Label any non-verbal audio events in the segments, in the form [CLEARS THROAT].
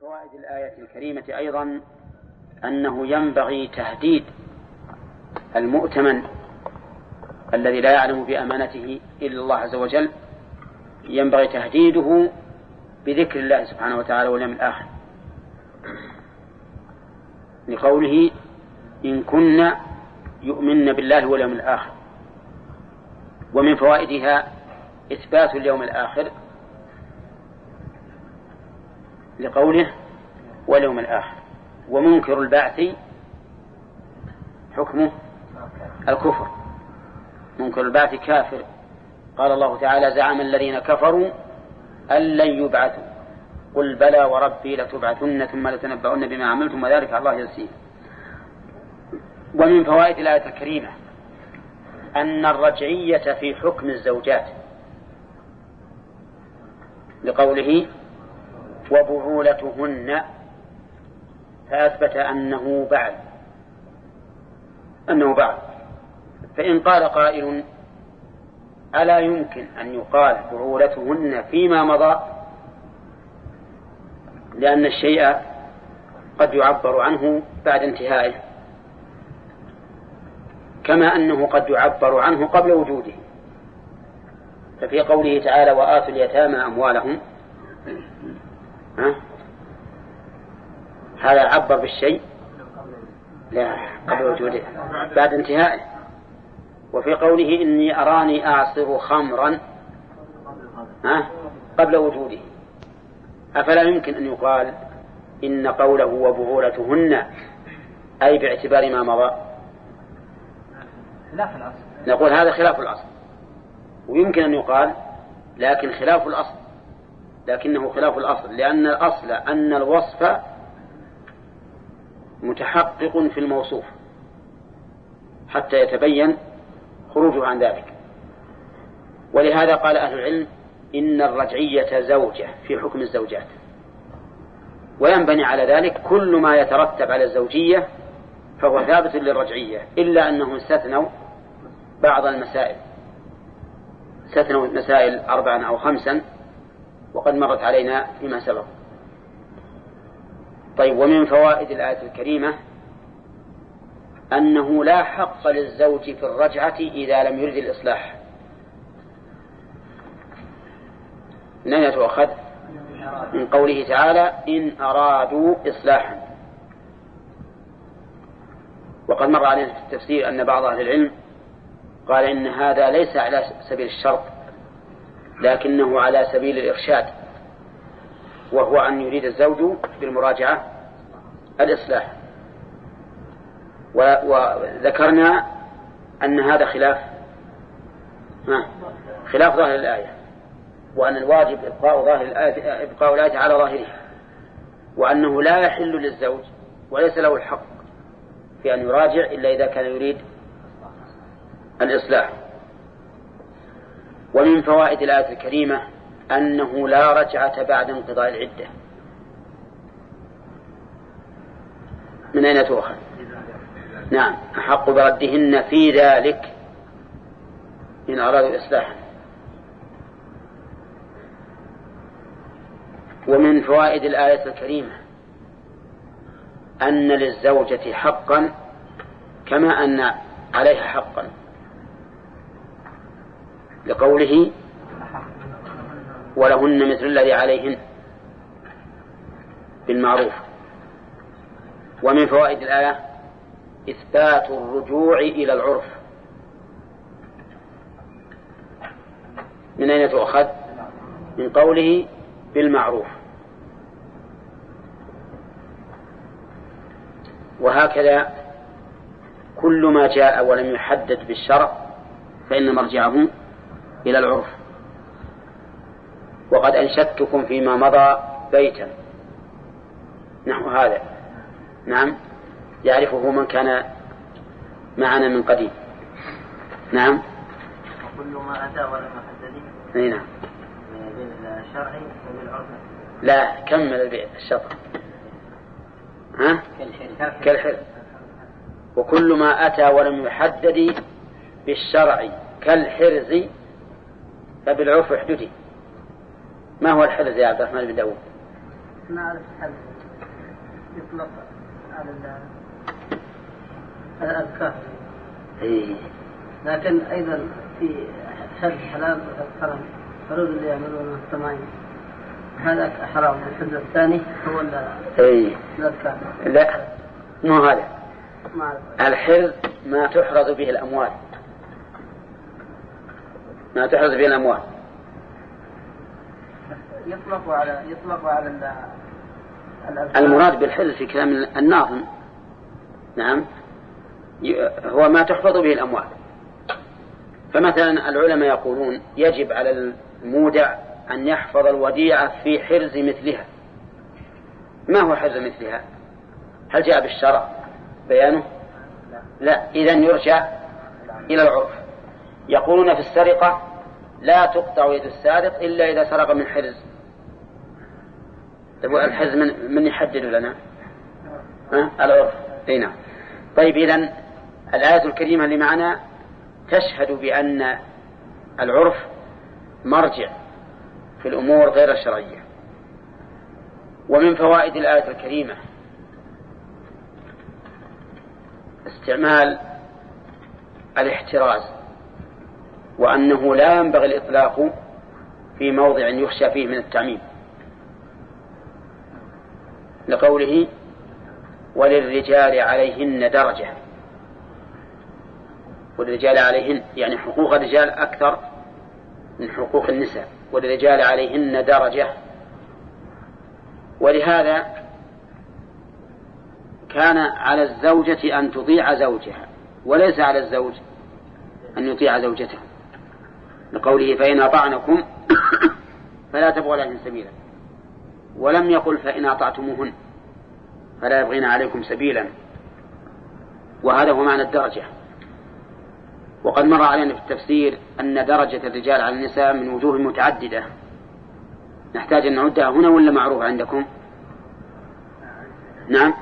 فوائد الآية الكريمة أيضا أنه ينبغي تهديد المؤتمن الذي لا يعلم بأمانته إلا الله عز وجل ينبغي تهديده بذكر الله سبحانه وتعالى واليوم الآخر. لقوله إن كنا يؤمن بالله واليوم الآخر ومن فوائدها إثبات اليوم الآخر لقوله واليوم الآخر. ومنكر البعث حكمه الكفر. منكر البعث كافر. قال الله تعالى زعم الذين كفروا أن لن يبعثوا. قل بلى وربي لتبعثن ثم لتنبؤن بما عملتم وذلك الله يسير. ومن فوائد الآية الكريمة أن الرجعية في حكم الزوجات. لقوله وبعولتهن فأثبت أنه بعد. أنه بعد. فإن قال قائل ألا يمكن أن يقال بعولتهن فيما مضى؟ لأن الشيء قد يعبر عنه بعد انتهائه كما أنه قد يعبر عنه قبل وجوده. ففي قوله تعالى وآتوا اليتامى أموالهم ها؟ هذا عبر بالشيء؟ لا قبل وجوده بعد انتهائه. وفي قوله إني أراني أعصر خمرا ها؟ قبل وجوده. أفلا يمكن أن يقال إن قوله وبعولتهن أي باعتبار ما مضى؟ خلاف الأصل. نقول هذا خلاف الأصل. ويمكن أن يقال لكن خلاف الأصل. لكنه خلاف الأصل لأن الأصل أن الوصف متحقق في الموصوف حتى يتبين خروجه عن ذلك. ولهذا قال أهل العلم إن الرجعية زوجة في حكم الزوجات. وينبني على ذلك كل ما يترتب على الزوجية فهو ثابت للرجعية إلا أنهم استثنوا بعض المسائل. استثنوا مسائل أربعا أو خمسا وقد مرت علينا فيما سبق. طيب ومن فوائد الآية الكريمة أنه لا حق للزوج في الرجعة إذا لم يرد الإصلاح. من أين تؤخذ من قوله تعالى إن أرادوا إصلاحا. وقد مر علينا في التفسير أن بعض أهل العلم قال إن هذا ليس على سبيل الشرط. لكنه على سبيل الإرشاد وهو أن يريد الزوج بالمراجعة الإصلاح. وذكرنا أن هذا خلاف. خلاف ظاهر الآية وأن الواجب إبقاء ظاهر الآية إبقاء الآية على ظاهرها وأنه لا يحل للزوج وليس له الحق في أن يراجع إلا إذا كان يريد الإصلاح. ومن فوائد الآية الكريمة أنه لا رجعة بعد انقضاء العدة. من أين تؤخذ؟ نعم. أحق بردهن في ذلك إن أرادوا إصلاحا. ومن فوائد الآية الكريمة أن للزوجة حقا كما أن عليها حقا. لقوله ولهن مثل الذي عليهن بالمعروف. ومن فوائد الآية إثبات الرجوع إلى العرف. من أين تؤخذ؟ من قوله بالمعروف. وهكذا كل ما جاء ولم يحدد بالشرع فإن مرجعه إلى العرف. وقد أنشدتكم فيما مضى بيتا. نحو هذا. نعم. يعرفه من كان معنا من قديم. نعم. وكل ما أتى ولم يحدد نعم. بالشرع وبالعرف لا كمل الشطر. ها؟ كالحر وكل ما أتى ولم يحدد بالشرع كالحرز فبالعرف احددي. ما هو الحرز يا عبد الرحمن بن داود نعرف هل يطلق على الأذكار. إيه. لكن أيضا في حل حلال الحرم فرود اللي يعملون التمايم هذا حرام. الحد الثاني هو اي الأذكار. لا. مو هذا. ما أعرف. الحرز ما تحرز به الأموال. ما تحرز به الأموال. يطلق على يطلق على المراد بالحرز في كلام الناظم. نعم. هو ما تحفظ به الأموال. فمثلا العلماء يقولون يجب على المودع أن يحفظ الوديعة في حرز مثلها. ما هو حرز مثلها؟ هل جاء بالشرع بيانه؟ لا. إذا يرجع إلى العرف. يقولون في السرقة لا تقطع يد السارق إلا إذا سرق من حرز. طيب الحرز من, من يحدد لنا؟ العرف. إي نعم. طيب إذا الآية الكريمة اللي معنا تشهد بأن العرف مرجع في الأمور غير الشرعية. ومن فوائد الآية الكريمة استعمال الاحتراز. وأنه لا ينبغي الإطلاق في موضع يخشى فيه من التعميم. لقوله وللرجال عليهن درجة. وللرجال عليهن يعني حقوق الرجال أكثر من حقوق النساء. وللرجال عليهن درجة. ولهذا كان على الزوجة أن تطيع زوجها وليس على الزوج أن يطيع زوجته لقوله فإن أطعنكم [COUGHS] فلا تبغوا عليهن سبيلا. ولم يقل فإن أطعتموهن فلا يبغين عليكم سبيلا. وهذا هو معنى الدرجة. وقد مر علينا في التفسير أن درجة الرجال على النساء من وجوه متعددة. نحتاج أن نعدها هنا ولا معروفة عندكم؟ نعم.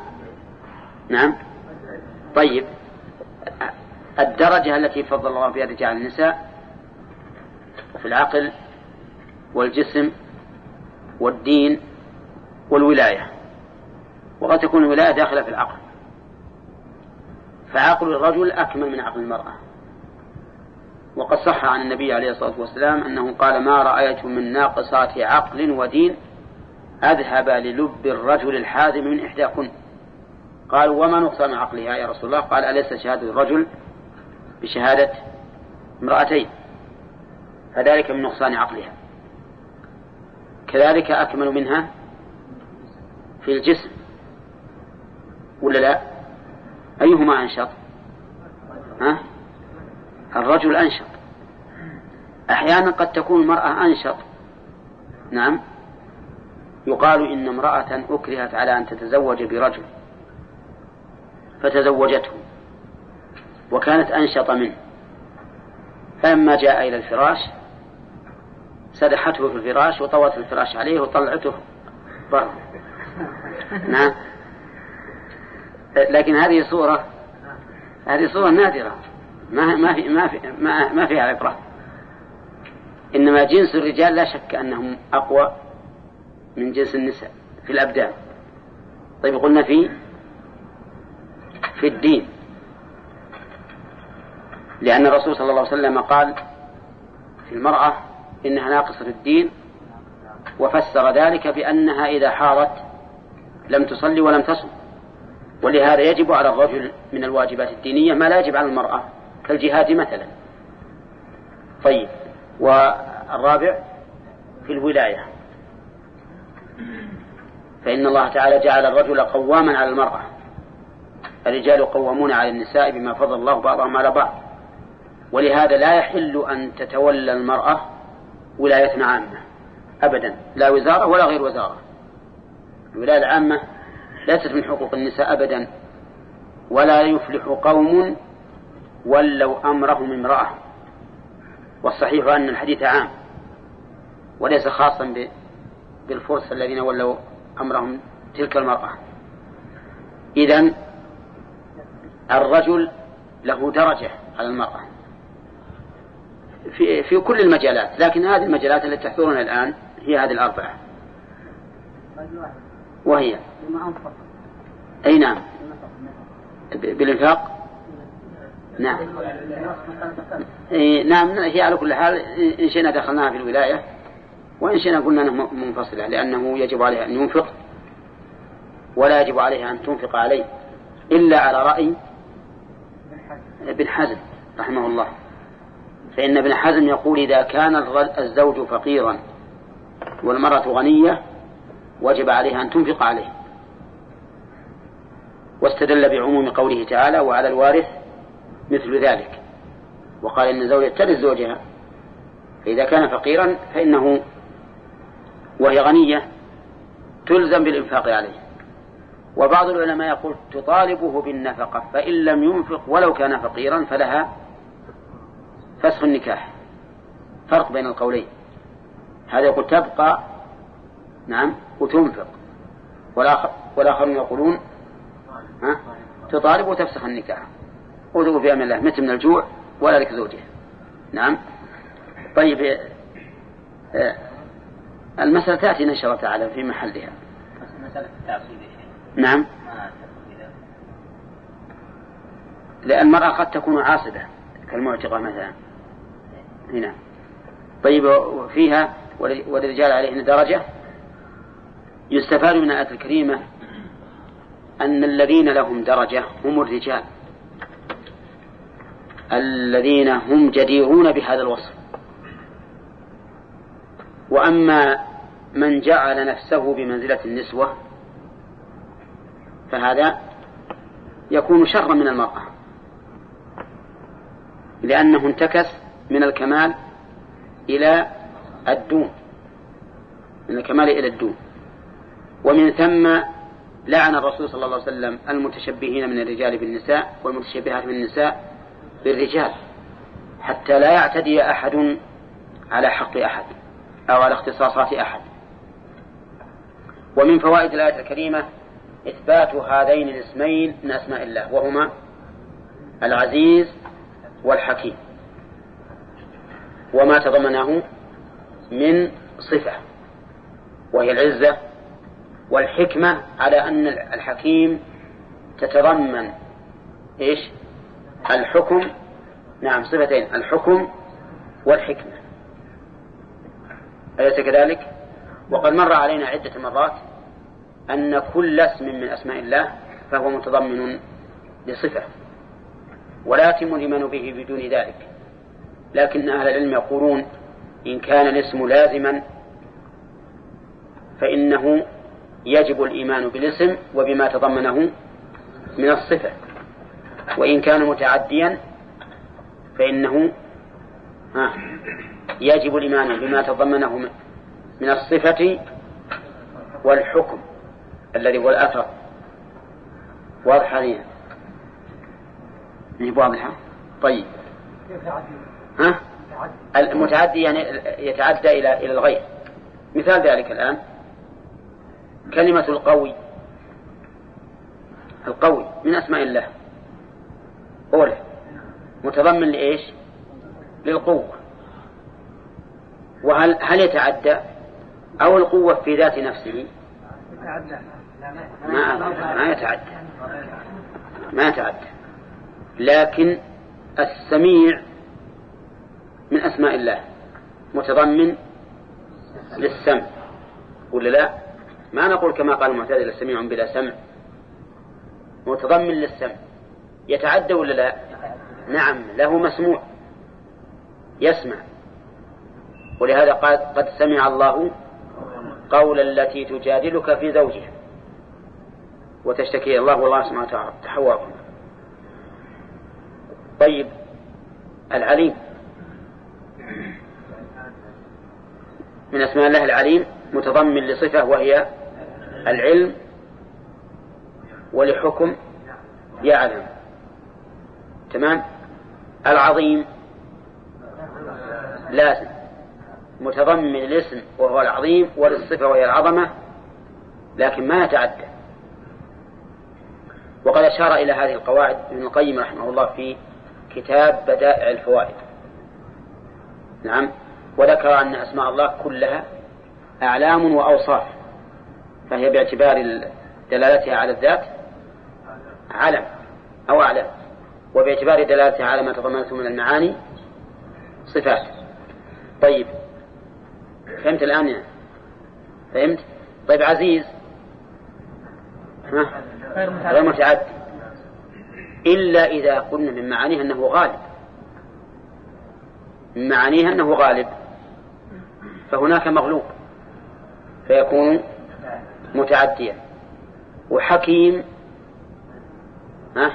نعم. طيب. الدرجة التي فضل الله بها الرجال على النساء في العقل والجسم والدين والولاية. وقد تكون الولاية داخلة في العقل. فعقل الرجل أكمل من عقل المرأة. وقد صح عن النبي عليه الصلاة والسلام أنه قال ما رأيت من ناقصات عقل ودين أذهب للب الرجل الحازم من إحداكن. قالوا وما نقصان عقلها يا رسول الله؟ قال أليس شهادة الرجل بشهادة امرأتين؟ فذلك من نقصان عقلها. كذلك أكمل منها في الجسم. ولا لا؟ أيهما أنشط؟ ها؟ الرجل أنشط. أحيانا قد تكون المرأة أنشط. نعم. يقال إن امرأة أكرهت على أن تتزوج برجل فتزوجته وكانت أنشط منه. فلما جاء إلى الفراش سدحته في الفراش وطوت الفراش عليه وطلعته برا نعم. لكن هذه صورة هذه صورة نادرة. ما ما في ما في ما, ما فيها عبرة. إنما جنس الرجال لا شك أنهم أقوى من جنس النساء في الأبدان. طيب قلنا في في الدين. لأن الرسول صلى الله عليه وسلم قال في المرأة إنها ناقصة الدين وفسر ذلك بأنها إذا حارت لم تصلي ولم تصم. ولهذا يجب على الرجل من الواجبات الدينية ما لا يجب على المرأة كالجهاد مثلا. طيب والرابع في الولاية. فإن الله تعالى جعل الرجل قواما على المرأة. الرجال قوامون على النساء بما فضل الله بعضهم على بعض. ولهذا لا يحل أن تتولى المرأة ولاية عامة أبدا لا وزارة ولا غير وزارة. الولاية العامة ليست من حقوق النساء أبدا ولا يفلح قوم ولوا أمرهم امرأة. والصحيح أن الحديث عام وليس خاصا بالفرس الذين ولوا أمرهم تلك المرأة. إذا الرجل له درجة على المرأة. في في كل المجالات لكن هذه المجالات التي تحضرنا الآن هي هذه الأربعة. وهي؟ أي نعم. بالإنفاق؟ نعم. نعم هي على كل حال إن شئنا دخلناها في الولاية وإن شئنا قلنا أنها منفصلة لأنه يجب عليها أن ينفق ولا يجب عليها أن تنفق عليه إلا على رأي ابن حزم رحمه الله. فإن ابن حزم يقول إذا كان الزوج فقيرا والمرأة غنية وجب عليها أن تنفق عليه. واستدل بعموم قوله تعالى وعلى الوارث مثل ذلك وقال إن الزوجة ترث زوجها فإذا كان فقيرا فإنه وهي غنية تلزم بالإنفاق عليه وبعض العلماء يقول تطالبه بالنفقة فإن لم ينفق ولو كان فقيرا فلها فسخ النكاح. فرق بين القولين. هذا يقول تبقى نعم وتنفق. والآخر والآخرون يقولون ها تطالب وتفسخ النكاح. وذو في أمن الله مت من الجوع ولا لك زوجة. نعم. طيب آه، آه، المسألة تأتي إن شاء الله تعالى في محلها. مسألة التعصيب نعم. لأن المرأة قد تكون عاصبة كالمعتقة مثلا. هنا طيب وفيها ول- وللرجال عليهن درجة. يستفاد من الآية الكريمة أن الذين لهم درجة هم الرجال. الذين هم جديرون بهذا الوصف. وأما من جعل نفسه بمنزلة النسوة فهذا يكون شرا من المرأة. لأنه انتكس من الكمال إلى الدون. من الكمال إلى الدون. ومن ثم لعن الرسول صلى الله عليه وسلم المتشبهين من الرجال بالنساء والمتشبهات من النساء بالرجال حتى لا يعتدي أحد على حق أحد أو على اختصاصات أحد. ومن فوائد الآية الكريمة إثبات هذين الاسمين من أسماء الله وهما العزيز والحكيم. وما تضمنه من صفة وهي العزة والحكمة على أن الحكيم تتضمن إيش؟ الحكم. نعم صفتين الحكم والحكمة. أليس كذلك؟ وقد مر علينا عدة مرات أن كل اسم من أسماء الله فهو متضمن لصفة ولا يتم الإيمان به بدون ذلك. لكن أهل العلم يقولون إن كان الاسم لازما فإنه يجب الإيمان بالاسم وبما تضمنه من الصفة. وإن كان متعديا فإنه يجب الإيمان بما تضمنه من الصفة والحكم الذي هو الأثر. واضح علينا واضحة طيب. ها؟ المتعدي. يعني يتعدى إلى إلى الغير. مثال ذلك الآن. كلمة القوي. القوي من أسماء الله. أولى متضمن لإيش؟ للقوة. وهل هل يتعدى؟ أو القوة في ذات نفسه؟ ما ما يتعدى. ما يتعدى. لكن السميع من أسماء الله. متضمن للسمع ولا لا؟ ما نقول كما قال المعتزلة سميع بلا سمع متضمن للسمع يتعدى ولا لا؟ نعم له مسموع. يسمع. ولهذا قال قد سمع الله قول التي تجادلك في زوجها. وتشتكي إلى الله والله سبحانه وتعالى. تحواكم. طيب العليم. من أسماء الله العليم متضمن لصفة وهي العلم ولحكم يعلم. تمام؟ العظيم. لازم متضمن الاسم وهو العظيم وللصفة وهي العظمة لكن ما يتعدى. وقد أشار إلى هذه القواعد ابن القيم رحمه الله في كتاب بدائع الفوائد. نعم. وذكر أن أسماء الله كلها أعلام وأوصاف فهي باعتبار دلالتها على الذات علم أو أعلم وباعتبار دلالتها على ما تضمنته من المعاني صفات. طيب فهمت الآن يعني؟ فهمت؟ طيب عزيز. ها؟ غير متعدي إلا إذا قلنا من معانيها أنه غالب. من معانيها أنه غالب. فهناك مغلوب. فيكون متعديا. وحكيم. ها؟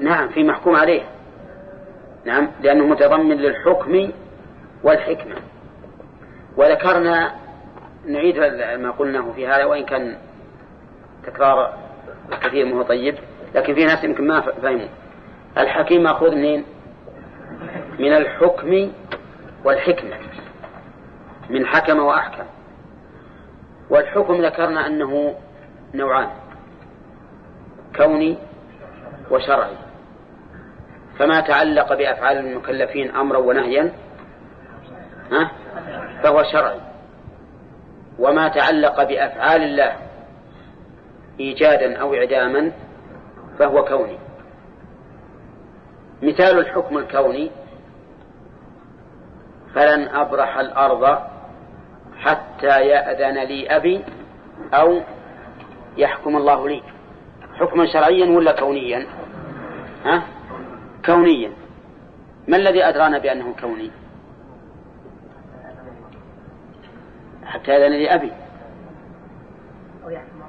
نعم في محكوم عليه. نعم لأنه متضمن للحكم والحكمة. وذكرنا نعيد ما قلناه في هذا وإن كان تكرار كثير ما هو طيب لكن في ناس يمكن ما فهموا. الحكيم مأخوذ منين؟ من الحكم والحكمة من حكم وأحكم. والحكم ذكرنا أنه نوعان كوني وشرعي. فما تعلق بأفعال المكلفين أمرا ونهيا فهو شرعي. وما تعلق بأفعال الله إيجادا أو إعداما فهو كوني. مثال الحكم الكوني فلن أبرح الأرض حتى يأذن لي أبي أو يحكم الله لي. حكما شرعيا ولا كونيا؟ ها؟ كونيا. ما الذي أدرانا بأنه كوني؟ حتى يأذن لي أبي.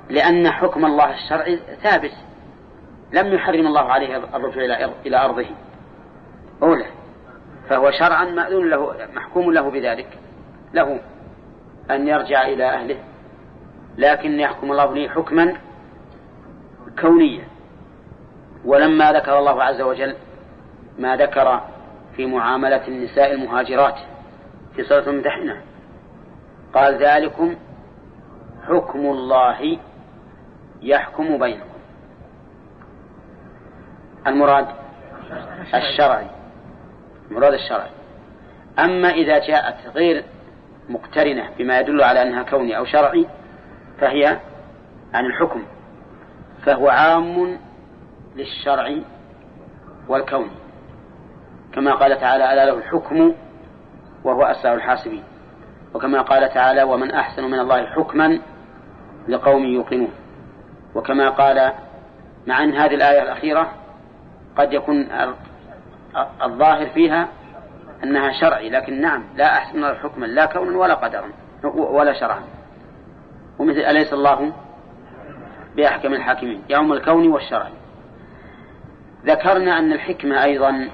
لأن حكم الله الشرعي ثابت. لم يحرم الله عليه الرجوع إلى أرضه. أولى. فهو شرعا مأذون له محكوم له بذلك. له أن يرجع إلى أهله. لكن يحكم الله لي حكما كونيا. ولما ذكر الله عز وجل ما ذكر في معاملة النساء المهاجرات في سورة الممتحنة قال ذلكم حكم الله يحكم بينكم. المراد الشرعي. المراد الشرعي أما إذا جاءت غير مقترنة بما يدل على أنها كوني أو شرعي فهي عن الحكم فهو عام للشرع والكون. كما قال تعالى ألا له الحكم وهو أسرع الحاسبين. وكما قال تعالى ومن أحسن من الله حكما لقوم يوقنون. وكما قال مع أن هذه الآية الأخيرة قد يكون الظاهر فيها أنها شرعي لكن نعم لا أحسن حكما لا كونا ولا قدرا ولا شرعا. ومثل أليس الله بأحكم الحاكمين؟ يوم الكون والشرع. ذكرنا أن الحكمة أيضا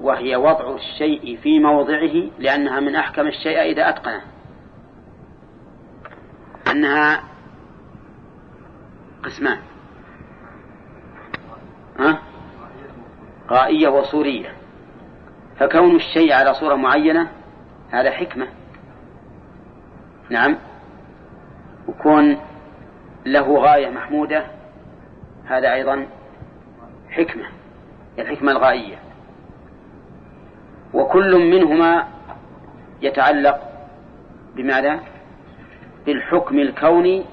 وهي وضع الشيء في موضعه لأنها من أحكم الشيء إذا أتقنه. أنها قسمان. ها؟ غائية وصورية. فكون الشيء على صورة معينة هذا حكمة. نعم. وكون له غاية محمودة هذا أيضا حكمة الحكمة الغائية. وكل منهما يتعلق بماذا؟ بالحكم الكوني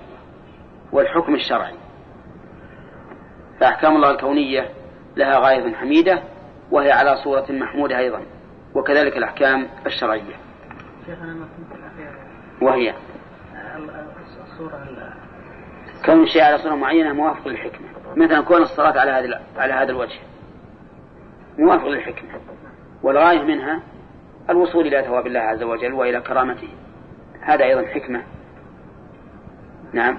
والحكم الشرعي. فأحكام الله الكونية لها غاية حميدة وهي على صورة محمودة أيضا وكذلك الأحكام الشرعية. وهي؟ الصورة كون الشيء على صورة معينة موافق للحكمة. مثلا كون الصلاة على هذا على هذا الوجه موافق للحكمة. والغاية منها الوصول إلى ثواب الله عز وجل وإلى كرامته. هذا أيضا حكمة. نعم.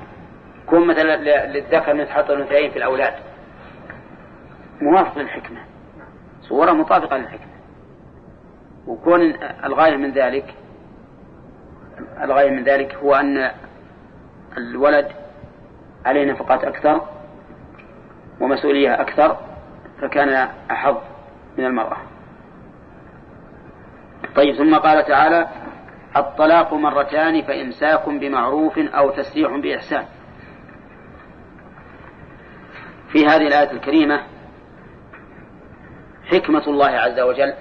كون مثلا للذكر مثل حط الأنثيين في الأولاد. موافق للحكمة. صورة مطابقة للحكمة. وكون الغاية من ذلك الغاية من ذلك هو أن الولد عليه نفقات أكثر ومسؤولية أكثر فكان أحظ من المرأة. طيب ثم قال تعالى الطلاق مرتان فإمساك بمعروف أو تسريح بإحسان. في هذه الآية الكريمة حكمة الله عز وجل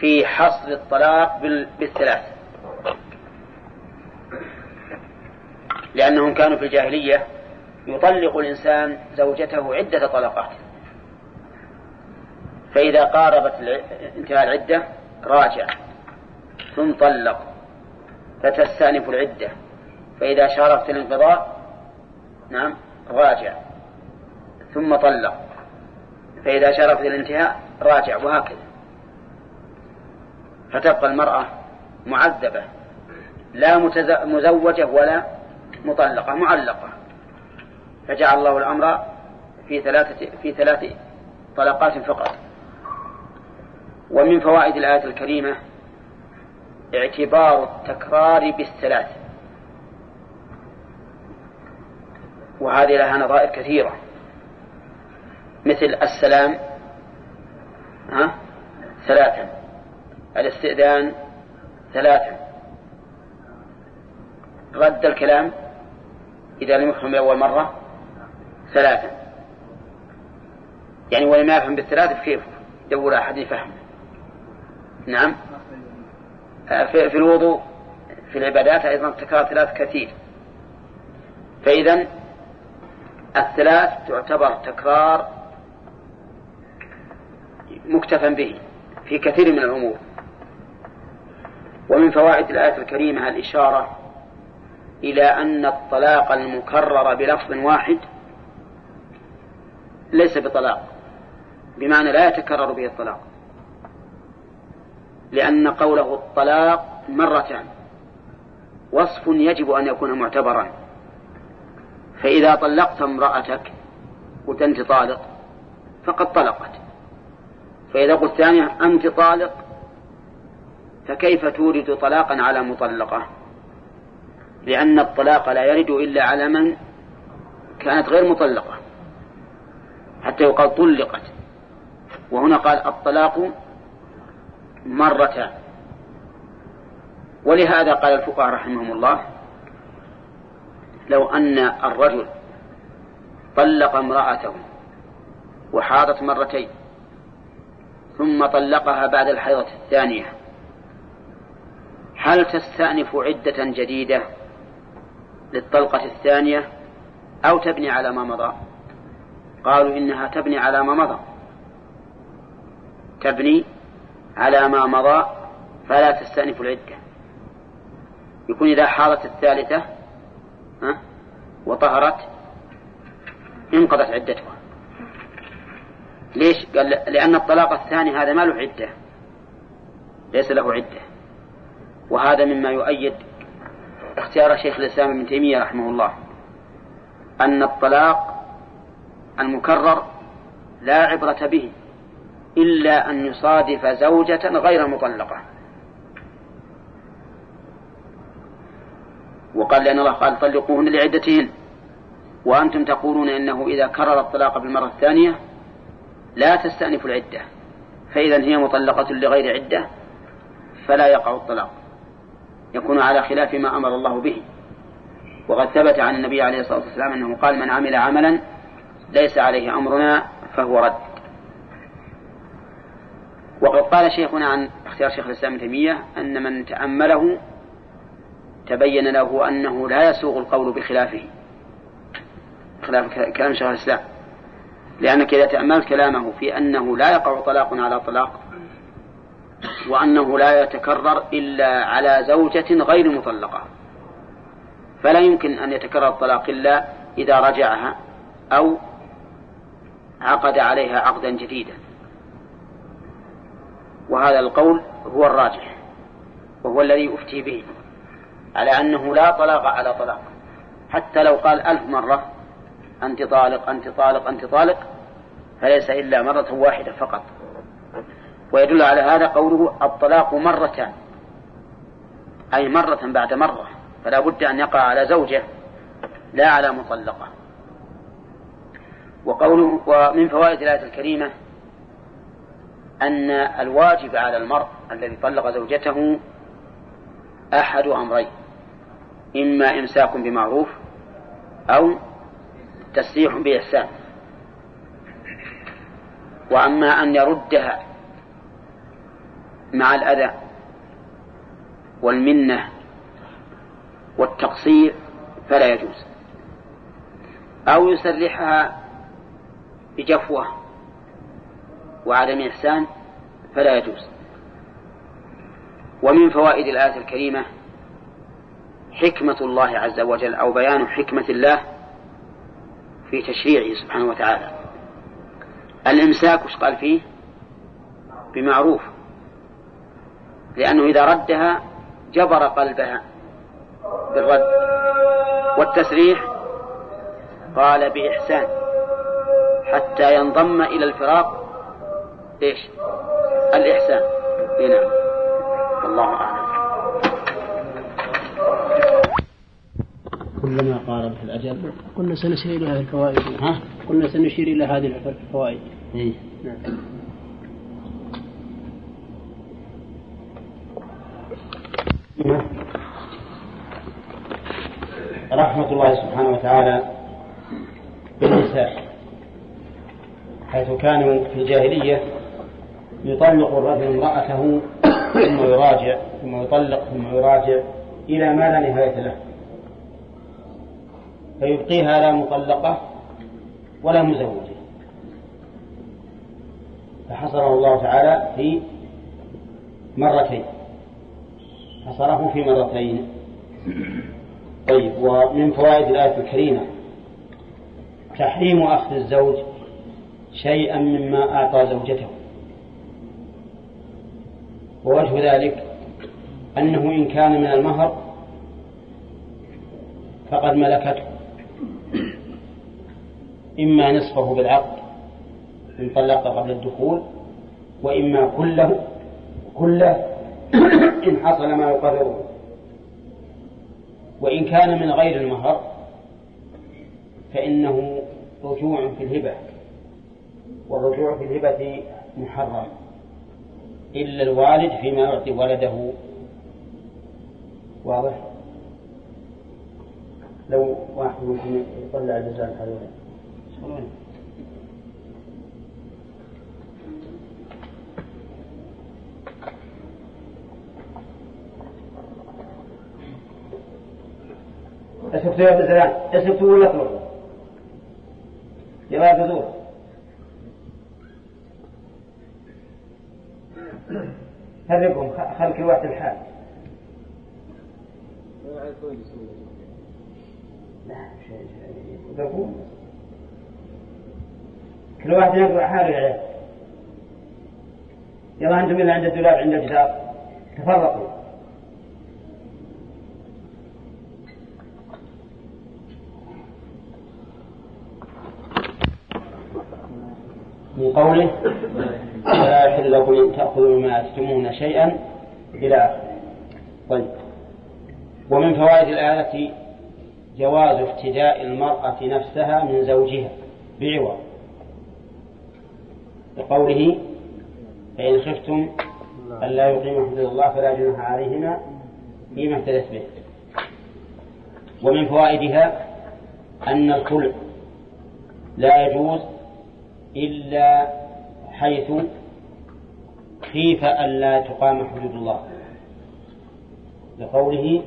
في حصر الطلاق بالثلاث. لأنهم كانوا في الجاهلية يطلق الإنسان زوجته عدة طلقات. فإذا قاربت انتهاء العدة راجع. ثم طلق. فتستأنف العدة. فإذا شاركت الانقضاء نعم راجع. ثم طلق. فإذا شاركت الانتهاء راجع وهكذا. فتبقى المرأة معذبة لا مزوجة ولا مطلقة معلقة. فجعل الله الأمر في ثلاثة في ثلاث طلقات فقط. ومن فوائد الآية الكريمة اعتبار التكرار بالثلاث. وهذه لها نظائر كثيرة. مثل السلام ها؟ ثلاثا. الاستئذان ثلاثا. رد الكلام إذا لم يفهم أول مرة ثلاثا. يعني ولما يفهم بالثلاث كيف يدور أحد يفهم؟ نعم. في, في الوضوء في العبادات أيضا تكرار ثلاث كثير. فإذا الثلاث تعتبر تكرار مكتفا به في كثير من الأمور. ومن فوائد الآية الكريمة الإشارة إلى أن الطلاق المكرر بلفظ واحد ليس بطلاق بمعنى لا يتكرر به الطلاق. لأن قوله الطلاق مرتان وصف يجب أن يكون معتبرا. فإذا طلقت امرأتك قلت أنت طالق فقد طلقت. فإذا قلت ثانية أنت طالق فكيف تورد طلاقا على مطلقة؟ لأن الطلاق لا يرد إلا على من كانت غير مطلقة. حتى يقال طلقت. وهنا قال الطلاق مرتان. ولهذا قال الفقهاء رحمهم الله لو أن الرجل طلق امرأته وحاضت مرتين ثم طلقها بعد الحيضة الثانية. هل تستأنف عدة جديدة للطلقة الثانية أو تبني على ما مضى؟ قالوا إنها تبني على ما مضى. تبني على ما مضى فلا تستأنف العدة. يكون إذا حارت الثالثة وطهرت انقضت عدتها. ليش؟ قال لأن الطلاق الثاني هذا ما له عدة. ليس له عدة. وهذا مما يؤيد اختيار شيخ الإسلام ابن تيمية رحمه الله أن الطلاق المكرر لا عبرة به إلا أن يصادف زوجة غير مطلقة. وقال لأن الله قال طلقوهن لعدتهن وأنتم تقولون إنه إذا كرر الطلاق بالمرة الثانية لا تستأنف العدة. فإذا هي مطلقة لغير عدة فلا يقع الطلاق. يكون على خلاف ما أمر الله به. وقد ثبت عن النبي عليه الصلاة والسلام أنه قال من عمل عملا ليس عليه أمرنا فهو رد. وقد قال شيخنا عن اختيار شيخ الإسلام ابن تيمية أن من تأمله تبين له أنه لا يسوغ القول بخلافه. خلاف كلام شيخ الإسلام. لأنك إذا تأملت كلامه في أنه لا يقع طلاق على طلاق وأنه لا يتكرر إلا على زوجة غير مطلقة فلا يمكن أن يتكرر الطلاق إلا إذا رجعها أو عقد عليها عقدا جديدا. وهذا القول هو الراجح وهو الذي أفتي به على أنه لا طلاق على طلاق. حتى لو قال ألف مرة أنت طالق أنت طالق أنت طالق فليس إلا مرة واحدة فقط. ويدل على هذا قوله الطلاق مرتان. أي مرة بعد مرة. فلا بد أن يقع على زوجة لا على مطلقة. وقوله ومن فوائد الآية الكريمة أن الواجب على المرء الذي طلق زوجته أحد أمرين إما إمساك بمعروف أو تسريح بإحسان. وأما أن يردها مع الأذى والمنة والتقصير فلا يجوز. أو يسرحها بجفوة وعدم إحسان فلا يجوز. ومن فوائد الآية الكريمة حكمة الله عز وجل أو بيان حكمة الله في تشريعه سبحانه وتعالى. الإمساك وش قال فيه؟ بمعروف. لأنه إذا ردها جبر قلبها بالرد. والتسريح قال بإحسان. حتى ينضم إلى الفراق إيش؟ الإحسان. نعم الله أعلم. كلما قاربت الأجل. قلنا سنشير إلى هذه الفوائد. ها؟ قلنا سنشير إلى هذه الفوائد. إيه؟ نعم. رحمة الله سبحانه وتعالى بالنساء حيث كانوا في الجاهلية يطلق الرجل امرأته ثم يراجع ثم يطلق ثم يراجع إلى ما لا نهاية له. فيبقيها لا مطلقة ولا مزوجة. فحصره الله تعالى في مرتين. حصره في مرتين. طيب ومن فوائد الآية الكريمة تحريم أخذ الزوج شيئا مما أعطى زوجته. ووجه ذلك أنه إن كان من المهر فقد ملكته. إما نصفه بالعقد إن طلق قبل الدخول وإما كله كله [CLEARS THROAT] إن حصل ما يقرره. وإن كان من غير المهر فإنه رجوع في الهبة والرجوع في الهبة محرم إلا الوالد فيما يعطي ولده. واضح؟ لو واحد ممكن يطلع الجزاء هذول اسكتوا يا ابن زلال اسكتوا ولا تروحوا يا بذور فرقهم خل كل واحد الحال. لا شيء شيء. كل واحد يقرأ حاله عيال. يلا أنتم اللي عند الدولاب عند الجدار تفرقوا. من قوله ولا يحل لكم أن تأخذوا مما أتمون شيئا إلى آخره. طيب. ومن فوائد الآية جواز افتداء المرأة نفسها من زوجها بعوض. لقوله فإن خفتم ألا يقيم حدود الله فلا جناح عليهما فيما افتدت به. ومن فوائدها أن الخلع لا يجوز إلا حيث خيف ألا تقام حدود الله. لقوله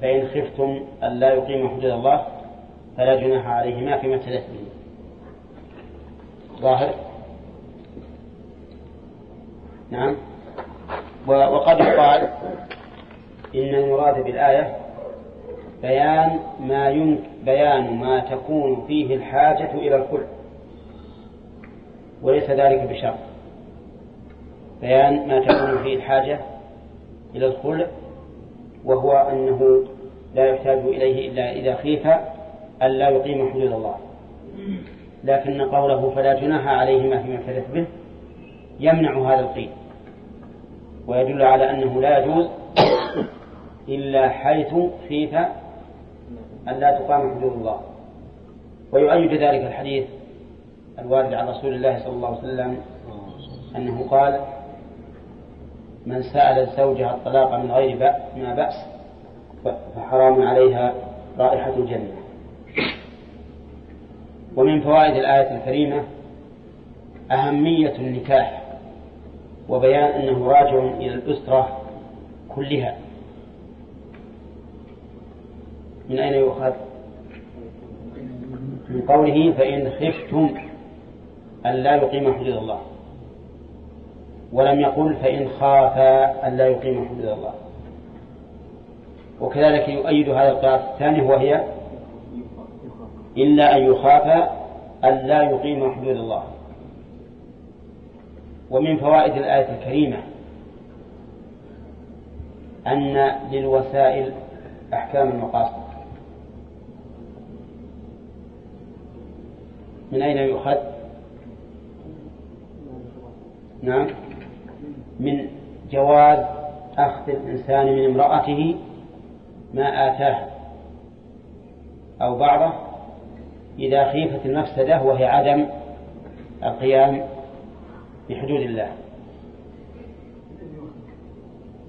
فإن خفتم ألا يقيم حدود الله فلا جناح عليهما فيما ابتدت به. ظاهر؟ نعم. وقد يقال إن المراد بالآية بيان ما يمكن بيان ما تكون فيه الحاجة إلى الخلع وليس ذلك بشرط. بيان ما تكون فيه الحاجة إلى الخلع وهو أنه لا يحتاج إليه إلا إذا خيف ألا يقيم حدود الله. لكن قوله فلا جناح عليهما فيما افتدت به يمنع هذا القيل ويدل على أنه لا يجوز إلا حيث خيف ألا تقام حدود الله. ويؤيد ذلك الحديث الوارد عن رسول الله صلى الله عليه وسلم أنه قال من سأل زوجها الطلاق من غير ما بأس فحرام عليها رائحة الجنة. ومن فوائد الآية الكريمة أهمية النكاح. وبيان أنه راجع إلى الأسرة كلها. من أين يؤخذ؟ من قوله فإن خفتم أن لا يقيم حدود الله. ولم يقل فإن خافا أن لا يقيم حدود الله. وكذلك يؤيد هذا القراءة الثاني وهي إلا أن يخاف أن لا يقيم حدود الله. ومن فوائد الآية الكريمة أن للوسائل أحكام المقاصد. من أين يؤخذ؟ نعم. من جواز أخذ الإنسان من امرأته ما آتاه أو بعضه إذا خيفت المفسدة وهي عدم القيام بحدود الله.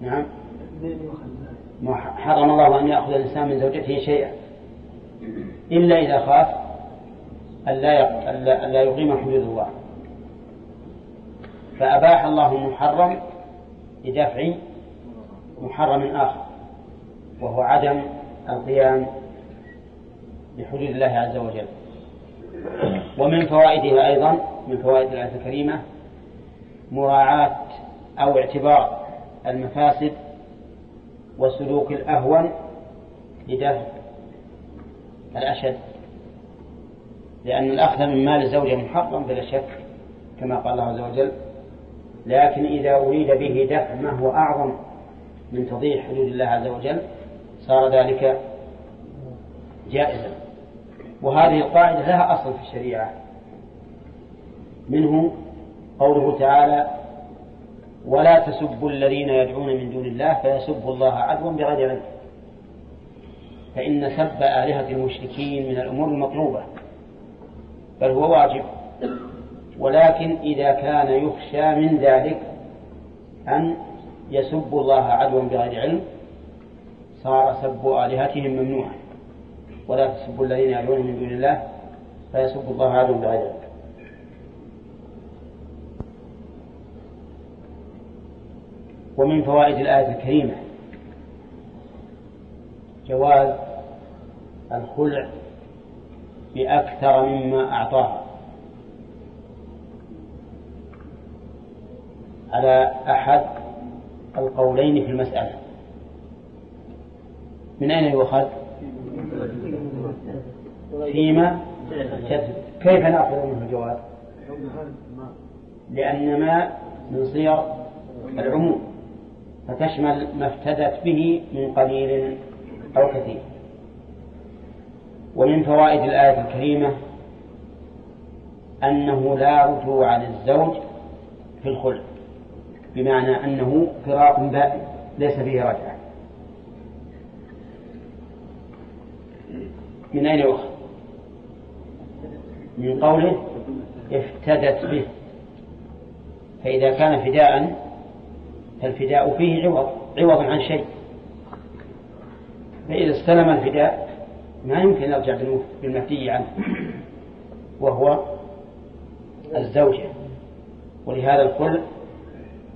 نعم. حرم الله أن يأخذ الإنسان من زوجته شيئا. إلا إذا خاف أن لا يقيم حدود الله. فأباح الله المحرم لدفع محرم آخر وهو عدم القيام بحدود الله عز وجل. ومن فوائدها أيضا من فوائد الآية الكريمة مراعاة أو اعتبار المفاسد وسلوك الأهون لدفع الأشد. لأن الأخذ من مال الزوجة محرم بلا شك كما قال الله عز وجل لكن إذا أريد به دفع ما هو أعظم من تضييع حدود الله عز وجل؟ صار ذلك جائزا. وهذه القاعدة لها أصل في الشريعة. منه قوله تعالى ولا تسبوا الذين يدعون من دون الله فيسبوا الله عدوا بغير علم. فإن سب آلهة المشركين من الأمور المطلوبة بل هو واجب. ولكن إذا كان يخشى من ذلك أن يسبوا الله عدوا بغير علم صار سب آلهتهم ممنوعا. ولا تسبوا الذين يدعون من دون الله فيسبوا الله عدوا بغير علم. ومن فوائد الآية الكريمة. جواز الخلع بأكثر مما أعطاها على أحد القولين في المسألة. من أين يؤخذ؟ فيما كيف نأخذ منه الجواز؟ لأن ما من صيغ العموم. فتشمل ما افتدت به من قليل أو كثير. ومن فوائد الآية الكريمة أنه لا رجوع للزوج في الخلق بمعنى أنه فراق بائن ليس فيه رجعة. من أين يؤخذ؟ من قوله افتدت به. فإذا كان فداء فالفداء فيه عوض عوض عن شيء. فإذا استلم الفداء ما يمكن يرجع بالمفدي عنه وهو الزوجة. ولهذا الكل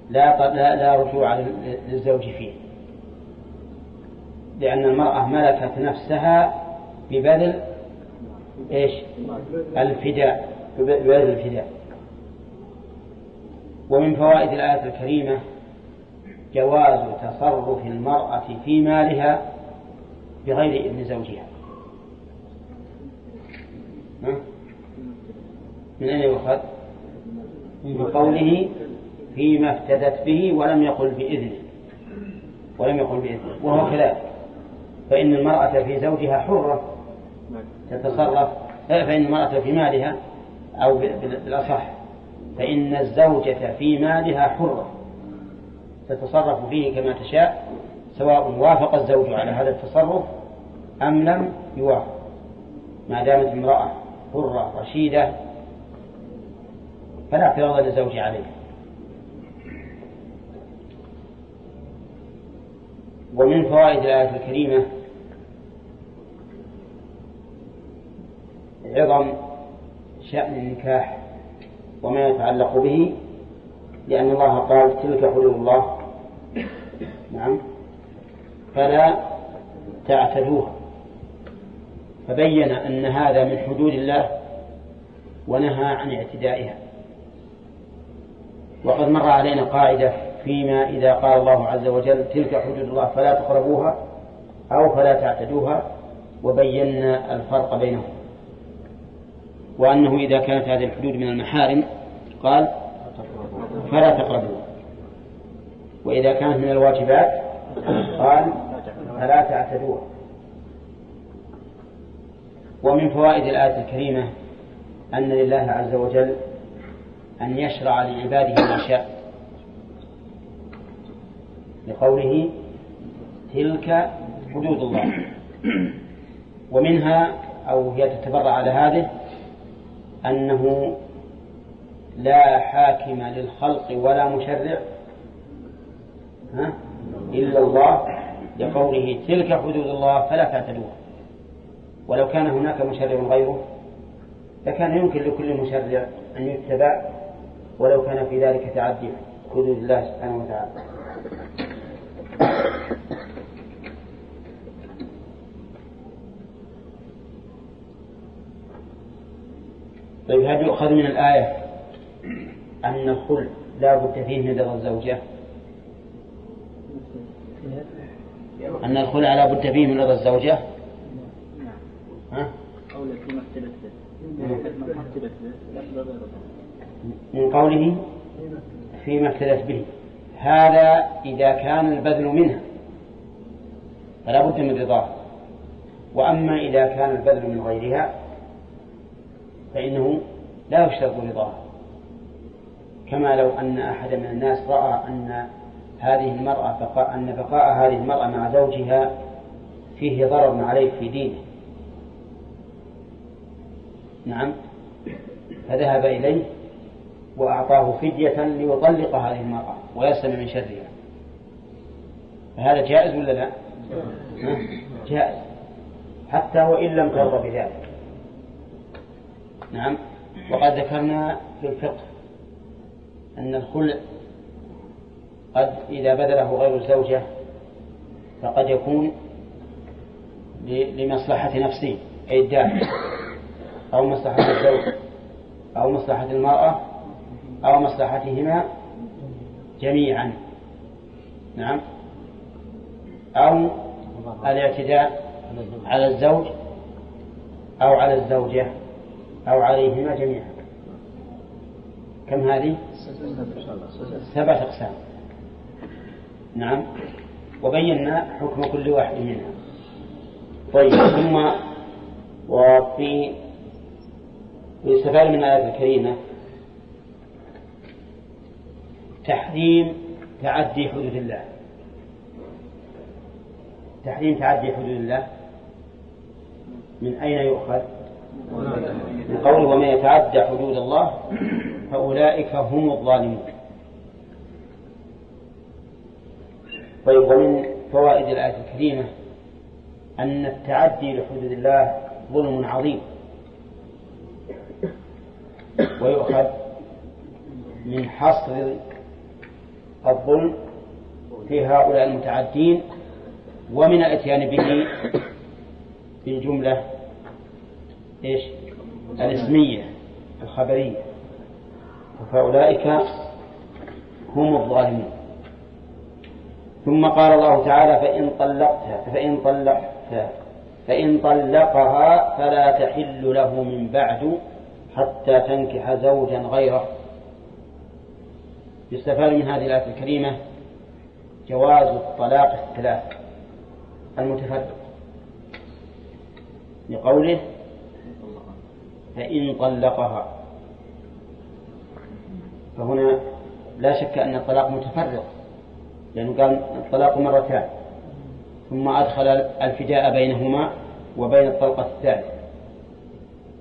لا لا, رجوع للزوج فيه. لأن المرأة ملكت نفسها ببذل إيش؟ الفداء ببذل الفداء. ومن فوائد الآية الكريمة جواز تصرف المرأة في مالها بغير إذن زوجها. من أين يؤخذ؟ من قوله فيما افتدت به ولم يقل بإذنه. ولم يقل بإذنه. وهو كذلك. فإن المرأة في زوجها حرة تتصرف فإن المرأة في مالها أو بالأصح فإن الزوجة في مالها حرة. تتصرف فيه كما تشاء سواء وافق الزوج على هذا التصرف أم لم يوافق. ما دامت امرأة حرة رشيدة فلا اعتراض للزوج عليه. ومن فوائد الآية الكريمة عظم شأن النكاح وما يتعلق به لأن الله قال تلك حدود الله نعم. فلا تعتدوها. فبين أن هذا من حدود الله ونهى عن اعتدائها. وقد مر علينا قاعدة فيما إذا قال الله عز وجل تلك حدود الله فلا تقربوها أو فلا تعتدوها وبينا الفرق بينهم. وأنه إذا كانت هذه الحدود من المحارم قال فلا تقربوها. وإذا كانت من الواجبات قال فلا تعتدوها ومن فوائد الآية الكريمة أن لله عز وجل أن يشرع لعباده ما شاء. لقوله تلك حدود الله. ومنها أو هي تتبرع على هذه أنه لا حاكم للخلق ولا مشرع ها؟ إلا الله لقوله تلك حدود الله فلا تعتدوها. ولو كان هناك مشرع غيره لكان يمكن لكل مشرع أن يتبع ولو كان في ذلك تعدي حدود الله سبحانه وتعالى. طيب هل يؤخذ من الآية أن الخلع لا بد فيه من الزوجة؟ أن الخلع لا بد فيه من رضا الزوجة؟ ها؟ من قوله فيما اختلف به. هذا إذا كان البذل منها فلا بد من رضاه. وأما إذا كان البذل من غيرها فإنه لا يشترط رضاه. كما لو أن أحد من الناس رأى أن هذه المرأة بقاء أن بقاء هذه المرأة مع زوجها فيه ضرر عليه في دينه. نعم. فذهب إليه وأعطاه فدية ليطلق هذه المرأة ويسلم من شرها. فهذا جائز ولا لا؟ جائز. حتى وإن لم ترضى بذلك. نعم. وقد ذكرنا في الفقه أن الخلع قد إذا بذله غير الزوجة فقد يكون لمصلحة نفسه أي الدافع أو مصلحة الزوج أو مصلحة المرأة أو مصلحتهما جميعا. نعم. أو الاعتداء على الزوج أو على الزوجة أو عليهما جميعا. كم هذه؟ سبعة أقسام. نعم. وبينا حكم كل واحد منها. طيب ثم وفي ويستفاد من الآية الكريمة تحريم تعدي حدود الله. تحريم تعدي حدود الله. من أين يؤخذ؟ من قوله ومن يتعدى حدود الله فأولئك هم الظالمون. طيب ومن فوائد الآية الكريمة أن التعدي لحدود الله ظلم عظيم. ويؤخذ من حصر الظلم في هؤلاء المتعدين ومن الإتيان به بالجملة إيش؟ الإسمية الخبرية. فأولئك هم الظالمون. ثم قال الله تعالى فإن طلقتها فإن طلقتها فإن طلقها فلا تحل له من بعد حتى تنكح زوجا غيره. يستفاد من هذه الآية الكريمة جواز الطلاق الثلاث المتفرق. لقوله فإن طلقها. فهنا لا شك أن الطلاق متفرق. لأنه قال الطلاق مرتان ثم أدخل الفداء بينهما وبين الطلقة الثالثة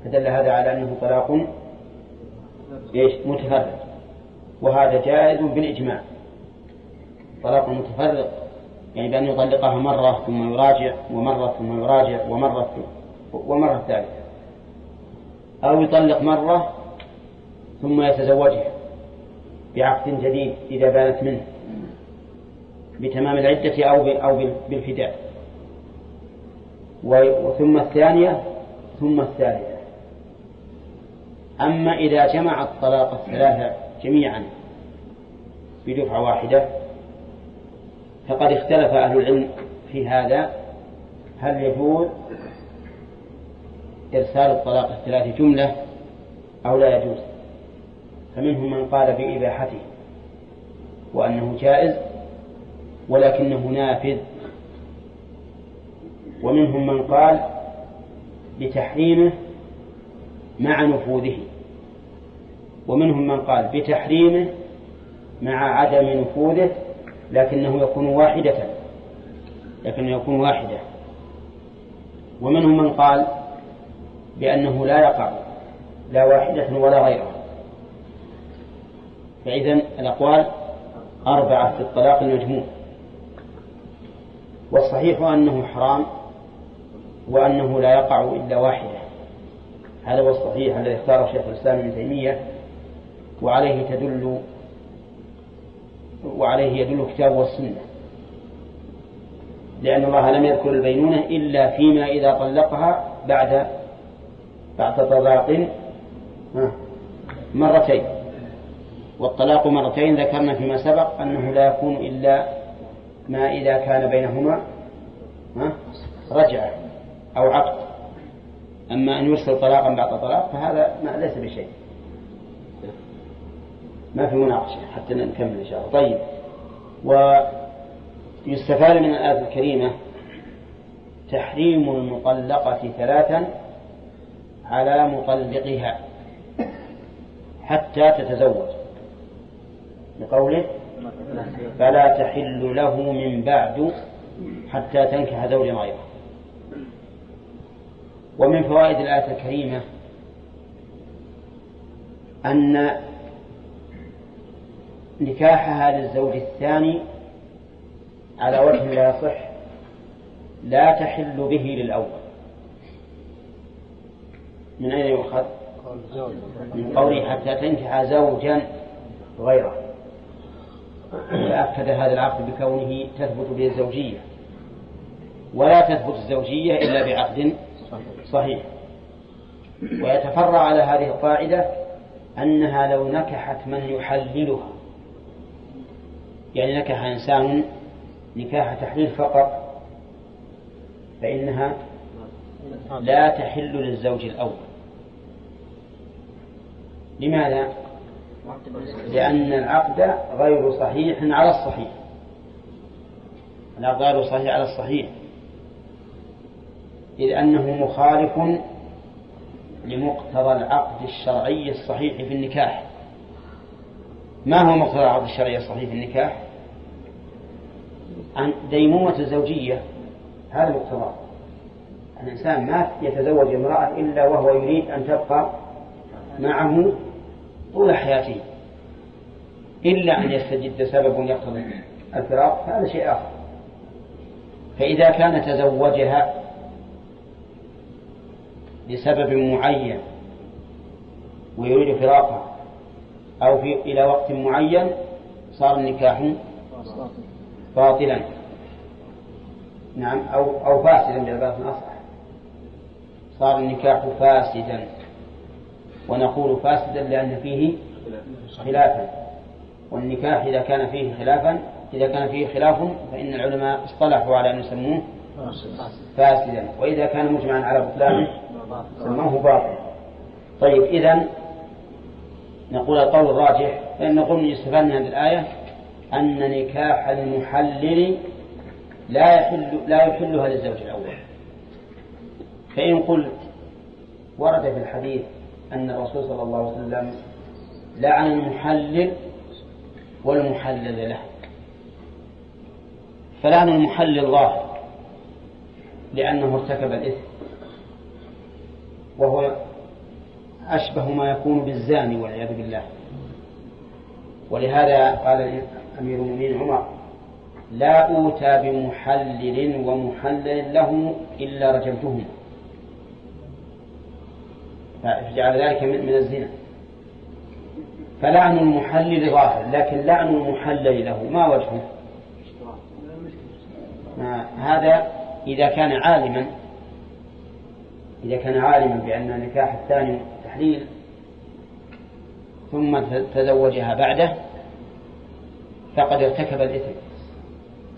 فدل هذا على أنه طلاق إيش؟ متفرق. وهذا جائز بالإجماع. طلاق متفرق يعني بأن يطلقها مرة ثم يراجع ومرة ثم يراجع ومرة ومرة ثالثة أو يطلق مرة ثم يتزوجها بعقد جديد إذا بانت منه. بتمام العدة أو أو بالفداء. وثم الثانية ثم الثالثة. أما إذا جمع الطلاق الثلاثة جميعا بدفعة واحدة فقد اختلف أهل العلم في هذا. هل يجوز إرسال الطلاق الثلاث جملة أو لا يجوز؟ فمنهم من قال بإباحته وأنه جائز. ولكنه نافذ. ومنهم من قال بتحريمه مع نفوذه. ومنهم من قال بتحريمه مع عدم نفوذه لكنه يكون واحدة. لكنه يكون واحدة. ومنهم من قال بأنه لا يقع لا واحدة ولا غيرها. فإذا الأقوال أربعة في الطلاق المجموع. والصحيح أنه حرام وأنه لا يقع إلا واحدة. هذا هو الصحيح الذي اختاره شيخ الإسلام ابن تيمية وعليه تدل وعليه يدل الكتاب والسنة. لأن الله لم يذكر البينونة إلا فيما إذا طلقها بعد بعد طلاق مرتين. والطلاق مرتين ذكرنا فيما سبق أنه لا يكون إلا ما إذا كان بينهما رجعة أو عقد. أما أن يرسل طلاقا بعد طلاق فهذا ما ليس بشيء. ما في مناقشة حتى نكمل إن شاء الله. طيب. ويستفاد من الآية الكريمة تحريم المطلقة ثلاثا على مطلقها حتى تتزوج. لقوله فلا تحل له من بعد حتى تنكح زوجا غيره. ومن فوائد الآية الكريمة أن نكاحها للزوج الثاني على وجه لا يصح لا تحل به للأول. من أين يؤخذ؟ من قوله حتى تنكح زوجا غيره. وأكد هذا العقد بكونه تثبت به الزوجية ولا تثبت الزوجية إلا بعقد صحيح. ويتفرع على هذه القاعدة أنها لو نكحت من يحللها. يعني نكح إنسان نكاح تحليل فقط فإنها لا تحل للزوج الأول. لماذا؟ لأن العقد غير صحيح على الصحيح. العقد غير صحيح على الصحيح. إذ أنه مخالف لمقتضى العقد الشرعي الصحيح في النكاح. ما هو مقتضى العقد الشرعي الصحيح في النكاح؟ عن ديمومة الزوجية هذا مقتضى. الإنسان ما يتزوج امرأة إلا وهو يريد أن تبقى معه طول حياته إلا أن يستجد سبب يقتضي الفراق فهذا شيء آخر. فإذا كان تزوجها لسبب معين ويريد فراقها أو في إلى وقت معين صار النكاح باطلا. نعم أو أو فاسدا بعبارة أصح. صار النكاح فاسدا. ونقول فاسدا لأن فيه خلافا. والنكاح إذا كان فيه خلافا إذا كان فيه خلاف فإن العلماء اصطلحوا على أن يسموه فاسدا. وإذا كان مجمعا على بطلانه سموه باطل طيب إذا نقول القول الراجح فإن نقول يستفاد من هذه الآية أن نكاح المحلل لا يحل لا يحلها للزوج الأول. فإن قلت ورد في الحديث أن الرسول صلى الله عليه وسلم لعن المحلل والمحلل له. فلعن المحلل ظاهر لأنه ارتكب الإثم وهو أشبه ما يكون بالزاني والعياذ بالله. ولهذا قال أمير المؤمنين عمر لا أوتى بمحلل ومحلل له إلا رجمتهما فجعل ذلك من الزنا. فلعن المحلل ظاهر لكن لعن المحلل له. ما وجهه؟ هذا إذا كان عالما إذا كان عالما بأن النكاح الثاني تحليل ثم تزوجها بعده فقد ارتكب الإثم.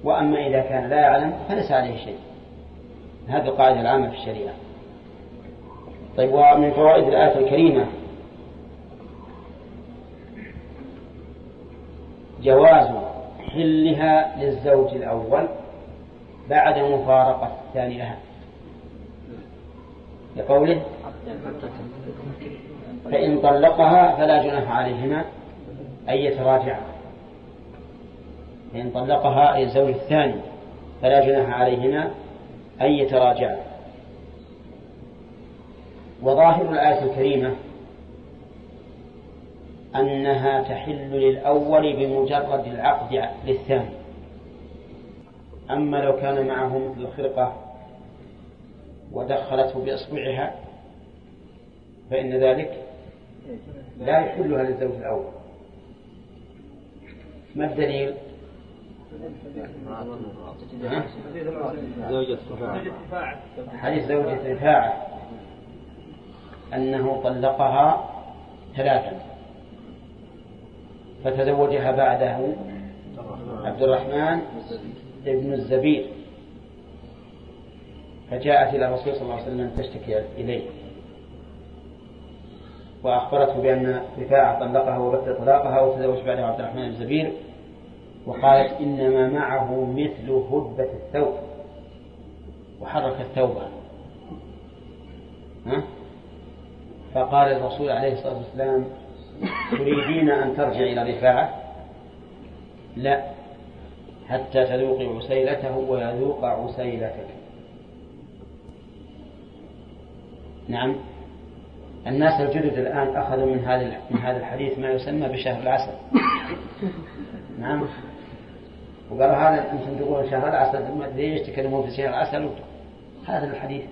وأما إذا كان لا يعلم فليس عليه شيء. هذه القاعدة العامة في الشريعة. طيب ومن فوائد الآية الكريمة جواز حلها للزوج الأول بعد مفارقة الثاني لها. لقوله فإن طلقها فلا جناح عليهما أن يتراجعا. فإن طلقها أي الزوج الثاني فلا جناح عليهما أن يتراجعا. وظاهر الآية الكريمة أنها تحل للأول بمجرد العقد للثاني. أما لو كان معه مثل الخرقة ودخلته بإصبعها فإن ذلك لا يحلها للزوج الأول. ما الدليل؟ حديث زوجة رفاعة. أنه طلقها ثلاثا. فتزوجها بعده عبد الرحمن ابن الزبير. فجاءت إلى الرسول صلى الله عليه وسلم تشتكي إليه. وأخبرته بأن رفاعة طلقها وبت طلاقها وتزوج بعدها عبد الرحمن بن الزبير. وقالت إنما معه مثل هدبة الثوب. وحرك الثوب ها؟ فقال الرسول عليه الصلاة والسلام تريدين أن ترجع إلى رفاعة؟ لا حتى تذوقي عسيلته ويذوق عسيلتك. نعم. الناس الجدد الآن أخذوا من هذا من هذا الحديث ما يسمى بشهر العسل. نعم. وقالوا هذا أنتم تقولون شهر العسل ليش تكلمون في شهر العسل؟ هذا الحديث.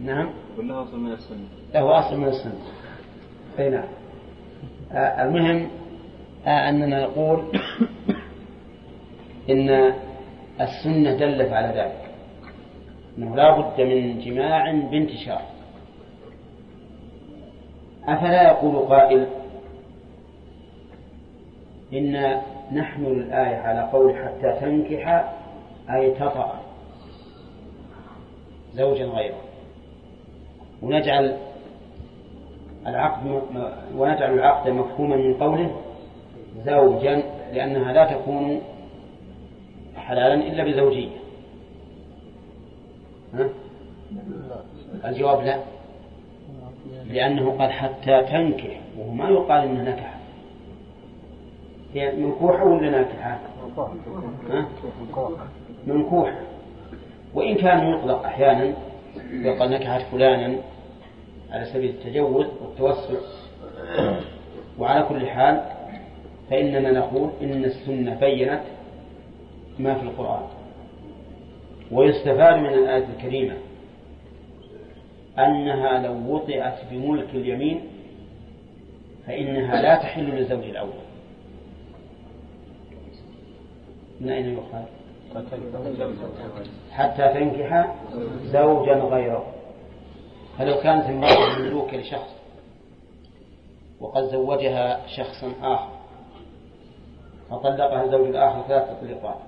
نعم. كلها أصل من السنة. له أصل من السنة. أي نعم. آه المهم آه أننا نقول [COUGHS] إن السنة دلت على ذلك. أنه لا بد من جماع بانتشار. أفلا يقول قائل إن نحمل الآية على قول حتى تنكح أي تطأ زوجا غيره. ونجعل العقد ونجعل العقد مفهوما من قوله زوجا لأنها لا تكون حلالا إلا بزوجية. ها؟ الجواب لا. لأنه قال حتى تنكح وهو ما يقال إنه نكح هي منكوحة ولا ناكحة؟ منكوحة وإن كان يطلق أحيانا يقال نكحت فلانا على سبيل التجوز والتوسع. وعلى كل حال فإننا نقول إن السنة بينت ما في القرآن. ويستفاد من الآية الكريمة أنها لو وطئت بملك اليمين فإنها لا تحل للزوج الأول. من أين يؤخذ؟ حتى تنكح زوجا غيره. فلو كانت امرأة مملوكة لشخص وقد زوجها شخص آخر فطلقها الزوج الآخر ثلاث تطليقات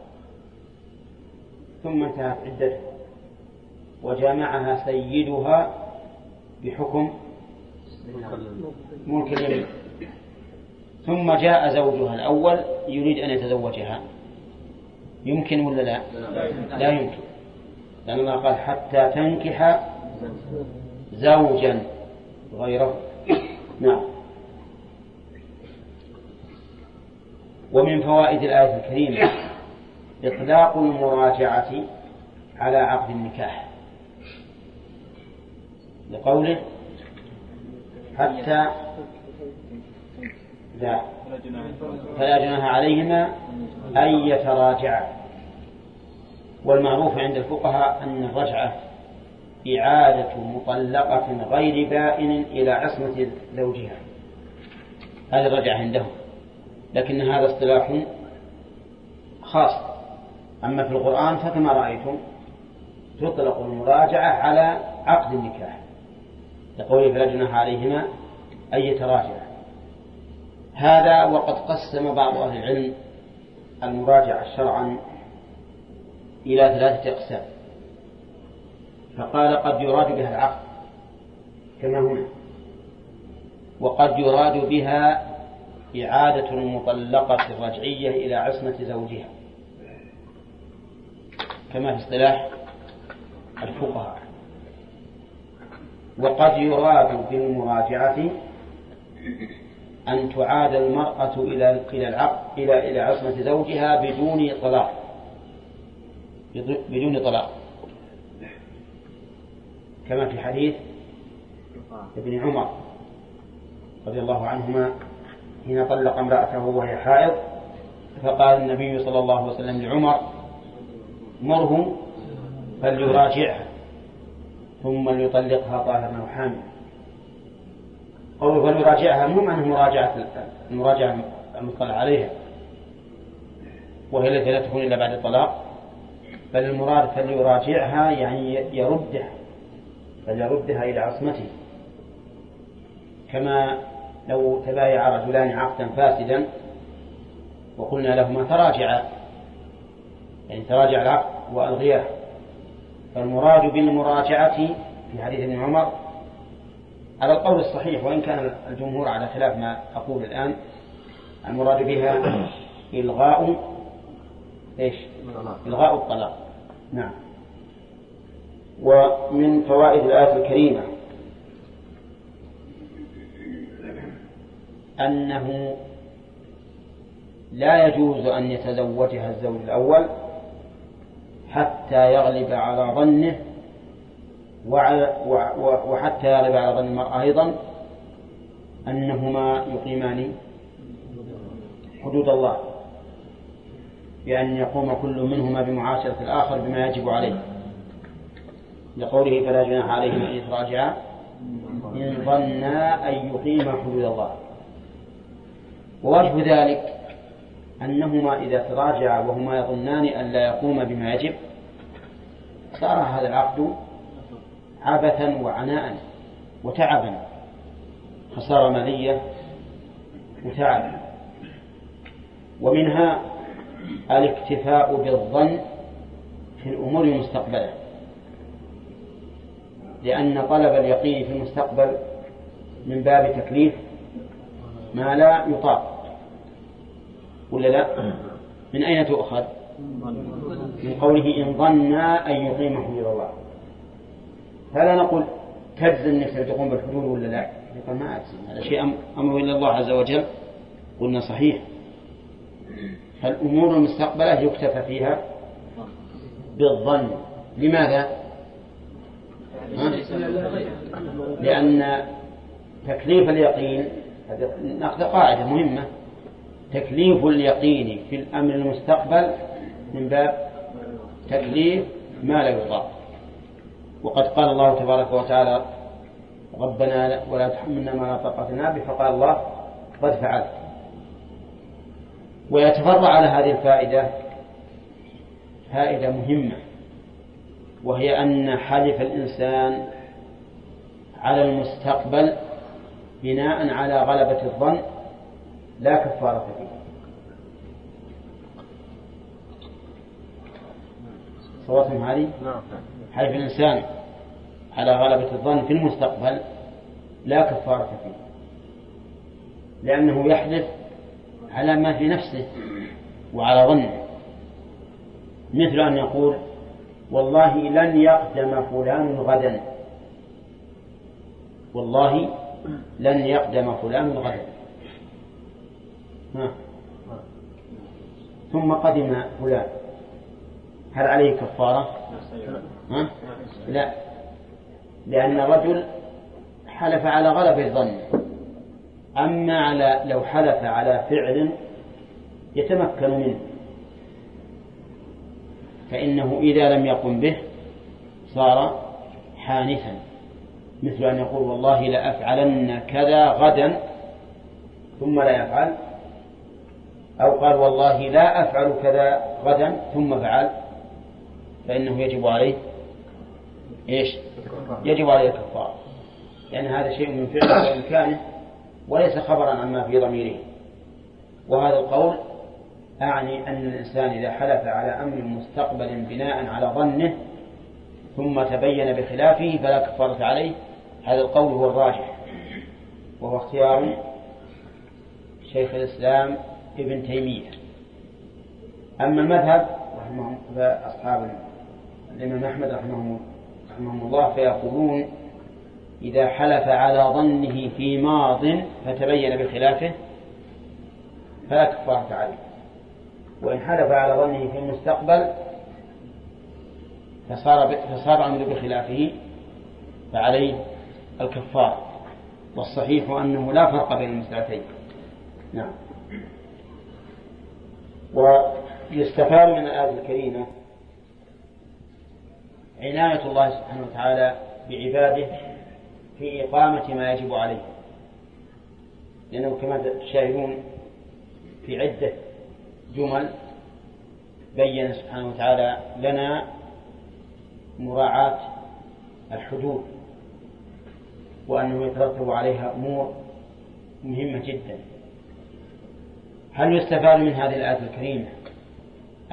ثم انتهت عدتها وجامعها سيدها بحكم ملك اليمين. ثم جاء زوجها الأول يريد أن يتزوجها. يمكن ولا لا؟ لا يمكن. لأن الله قال حتى تنكح زوجا غيره. نعم. ومن فوائد الآية الكريمة إطلاق المراجعة على عقد النكاح. لقوله حتى لا. فلا جناح عليهما أن يتراجعا. والمعروف عند الفقهاء أن الرجعة إعادة مطلقة غير بائن إلى عصمة زوجها. هذا الرجعة عندهم. لكن هذا اصطلاح خاص. أما في القرآن فكما رأيتم تطلق المراجعة على عقد النكاح. لقوله فلا جناح عليهما أن يتراجعا. هذا وقد قسم بعض أهل العلم المراجعة شرعا إلى ثلاثة أقسام. فقال قد يراد بها العقد كما هنا. وقد يراد بها إعادة المطلقة الرجعية إلى عصمة زوجها. كما في اصطلاح الفقهاء. وقد يراد بالمراجعة أن تعاد المرأة إلى إلى العقد إلى إلى عصمة زوجها بدون طلاق. بدون طلاق. كما في حديث ابن عمر رضي الله عنهما حين طلق امرأته وهي حائض فقال النبي صلى الله عليه وسلم لعمر مره فليراجعها ثم ليطلقها طاهرا وحاملا. قوله فليراجعها مو معنى مراجعة المراجعة المطلع عليها. وهي التي لا تكون إلا بعد الطلاق. بل المراد فليراجعها يعني يردها فليردها إلى عصمته. كما لو تبايع رجلان عقدا فاسدا وقلنا لهما تراجعا يعني تراجع العقد وألغياه. فالمراد بالمراجعة في حديث ابن عمر على القول الصحيح وإن كان الجمهور على خلاف ما أقول الآن المراد بها إلغاء إيش؟ إلغاء الطلاق. نعم. ومن فوائد الآية الكريمة أنه لا يجوز أن يتزوجها الزوج الأول حتى يغلب على ظنه وحتى يغلب على ظن المرأة أيضا أنهما يقيمان حدود الله بأن يقوم كل منهما بمعاشرة الآخر بما يجب عليه. لقوله فلا جناح عليهما أن يتراجعا إن ظنا أن يقيم حدود الله. ووجه ذلك أنهما إذا تراجعا وهما يظنان أن لا يقوم بما يجب صار هذا العقد عبثا وعناء وتعبا. خسارة مالية وتعب. ومنها الاكتفاء بالظن في الأمور المستقبلة. لأن طلب اليقين في المستقبل من باب تكليف ما لا يطاق. ولا لا؟ من أين تؤخذ؟ من قوله إن ظنا أن يقيم حدود الله. فلا نقول تجزم إنك تقوم بالحدود ولا لا؟ يقول ما أجزم هذا شيء أمر إلى الله عز وجل. قلنا صحيح. فالأمور المستقبلة يكتفى فيها بالظن. لماذا؟ لأن تكليف اليقين نأخذ قاعدة مهمة. تكليف اليقين في الأمر المستقبل من باب تكليف ما لا يطاق. وقد قال الله تبارك وتعالى ربنا ولا تحملنا ما لا طاقة لنا به. فقال الله قد فعلت. ويتفرع على هذه الفائدة فائدة مهمة وهي أن حلف الإنسان على المستقبل بناء على غلبة الظن لا كفارة فيه. صوتهم هذه نعم. حلف الإنسان على غلبة الظن في المستقبل لا كفارة فيه لأنه يحلف على ما في نفسه وعلى ظنه. مثل أن يقول والله لن يقدم فلان غدا. والله لن يقدم فلان غدا. ثم قدم فلان. هل عليه كفارة؟ لا. لأن الرجل حلف على غلب الظن. أما على لو حلف على فعل يتمكن منه. فإنه إذا لم يقم به صار حانثا. مثل أن يقول والله لأفعلن كذا غدا ثم لا يفعل. أو قال والله لا أفعل كذا غدا ثم فعل. فإنه يجب عليه إيش؟ يجب عليه الكفارة لأن هذا شيء من فعله وإمكانه وليس خبرا عما في ضميره. وهذا القول أعني أن الإنسان إذا حلف على أمر مستقبل بناء على ظنه ثم تبين بخلافه فلا كفارة عليه هذا القول هو الراجح. وهو اختيار شيخ الإسلام ابن تيمية. أما المذهب رحمه فأصحاب الإمام أحمد رحمه, رحمه الله فيقولون إذا حلف على ظنه في ماض فتبين بخلافه فلا كفارة عليه. وإن حلف على ظنه في المستقبل فصار فصار أمره بخلافه فعليه الكفار والصحيح أنه لا فرق بين المسألتين. نعم. ويستفاد من الآية الكريمة عناية الله سبحانه وتعالى بعباده في إقامة ما يجب عليه. لأنه كما تشاهدون في عدة جمل بين سبحانه وتعالى لنا مراعاة الحدود وأنه يترتب عليها أمور مهمة جدا. هل يستفاد من هذه الآية الكريمة؟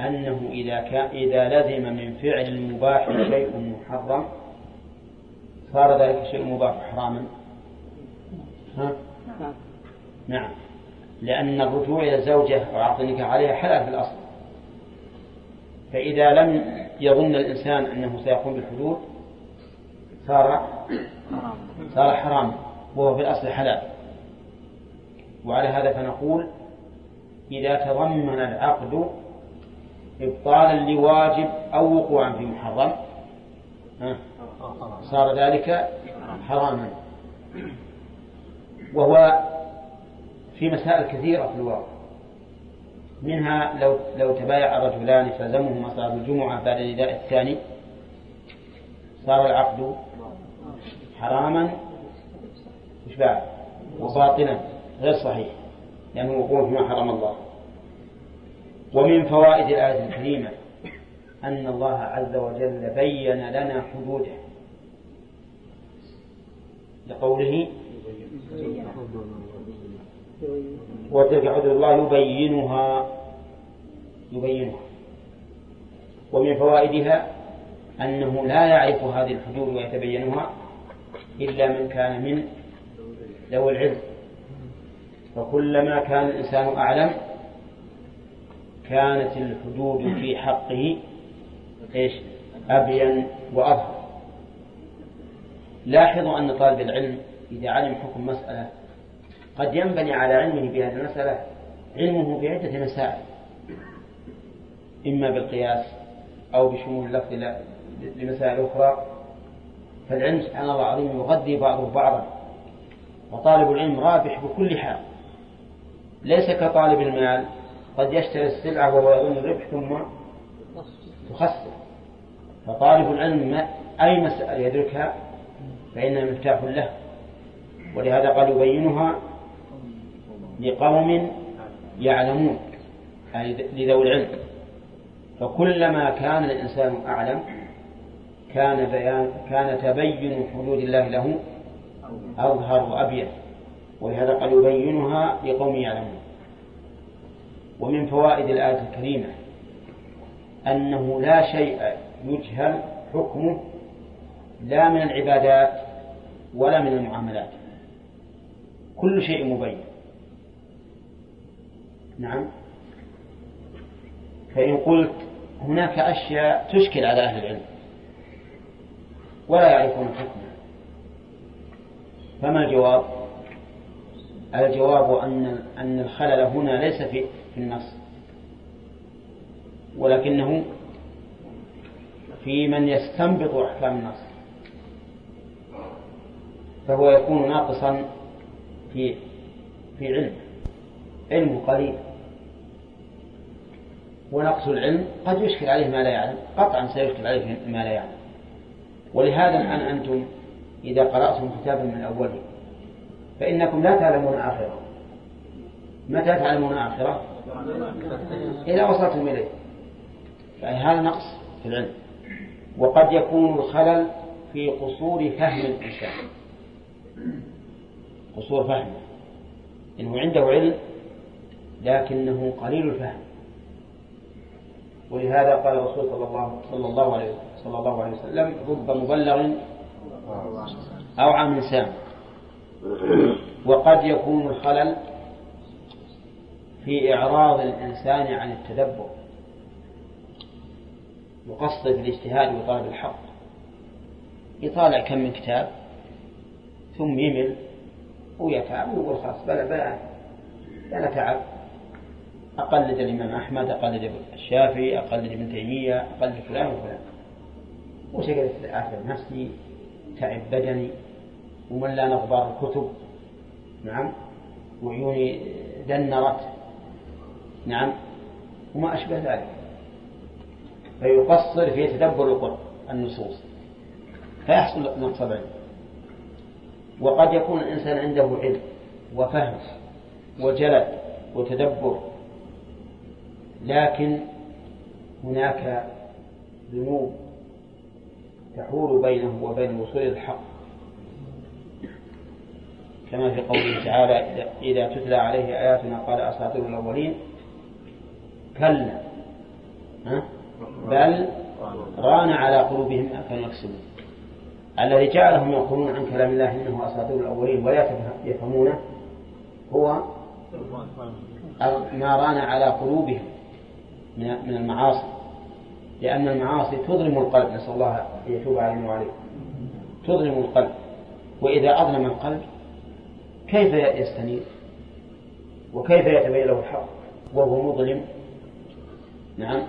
أنه إذا كان إذا لزم من فعل المباح شيء محرم صار ذلك الشيء المباح حراما؟ ها؟ نعم. لأن الرجوع إلى الزوجة النكاح عليها حلال في الأصل. فإذا لم يظن الإنسان أنه سيقوم بالحدود صار صار حرام وهو في الأصل حلال. وعلى هذا فنقول إذا تضمن العقد إبطالا لواجب أو وقوعا في محرم. صار ذلك حراما. وهو في مسائل كثيرة في الواقع. منها لو لو تبايع رجلان فلزمهما صلاة الجمعة بعد النداء الثاني. صار العقد حراما. مش بعد؟ وباطلا غير صحيح. لأنه وقوع فيما حرم الله. ومن فوائد الآية الكريمة أن الله عز وجل بين لنا حدوده. لقوله وتلك حدود الله يبينها يبينها. ومن فوائدها أنه لا يعرف هذه الحدود ويتبينها إلا من كان من ذوي العلم. فكلما كان الإنسان أعلم كانت الحدود في حقه إيش؟ أبين وأظهر. لاحظوا أن طالب العلم إذا علم حكم مسألة قد ينبني على علمه بهذه المسألة علمه بعدة مسائل. إما بالقياس أو بشمول اللفظ لمسائل أخرى. فالعلم سبحان الله العظيم يغذي بعضه بعضا. وطالب العلم رابح بكل حال. ليس كطالب المال قد يشتري السلعة وهو يظن الربح ثم تخسر. فطالب العلم أي مسألة يدركها فإنها مفتاح له. ولهذا قال يبينها لقوم يعلمون يعني لذوي العلم. فكلما كان الإنسان أعلم كان بيان كان تبين حدود الله له أظهر وأبين. ولهذا قال يبينها لقوم يعلمون. ومن فوائد الآية الكريمة أنه لا شيء يجهل حكمه لا من العبادات ولا من المعاملات. كل شيء مبين. نعم. فإن قلت هناك أشياء تشكل على أهل العلم ولا يعرفون حكمها فما الجواب؟ الجواب أن أن الخلل هنا ليس في في النص. ولكنه في من يستنبط أحكام النص. فهو يكون ناقصا في في علم. علمه قليل. ونقص العلم قد يشكل عليه ما لا يعلم. قطعا سيشكل عليه ما لا يعلم. ولهذا الآن أنتم إذا قرأتم كتابا من أوله فإنكم لا تعلمون آخره. متى تعلمون آخره؟ إذا وصلتم إليه. يعني هذا نقص في العلم. وقد يكون الخلل في قصور فهم الإنسان. قصور فهمه إنه عنده علم لكنه قليل الفهم. ولهذا قال الرسول صلى الله صلى الله عليه صلى الله عليه وسلم رب مبلغ أوعى من سام. وقد يكون الخلل في إعراض الإنسان عن التدبر. يقصد في الاجتهاد وطلب الحق. يطالع كم من كتاب ثم يمل ويتعب ويقول خلاص بلا بلا أنا تعب أقلد الإمام أحمد أقلد الشافعي أقلد ابن تيمية أقلد فلان وفلان. وشقدت آثر نفسي تعب بدني وملا نغبار الكتب. نعم. وعيوني دنرت. نعم وما أشبه ذلك. فيقصر في تدبر النصوص. فيحصل نقص العلم وقد يكون الإنسان عنده علم وفهم وجلد وتدبر لكن هناك ذنوب تحول بينه وبين إلى الحق. كما في قوله تعالى إذا تتلى عليه آياتنا قال أساطير الأولين كلا بل ران على قلوبهم ما كانوا يكسبون. الذي جعلهم يقولون عن كلام الله إنه أساطير الأولين ولا يفهمونه هو ما ران على قلوبهم من المعاصي. لأن المعاصي تظلم القلب. نسأل الله أن يتوب علينا وعليكم. تظلم القلب. وإذا أظلم القلب كيف يستنير؟ وكيف يتبين له الحق؟ وهو مظلم نعم.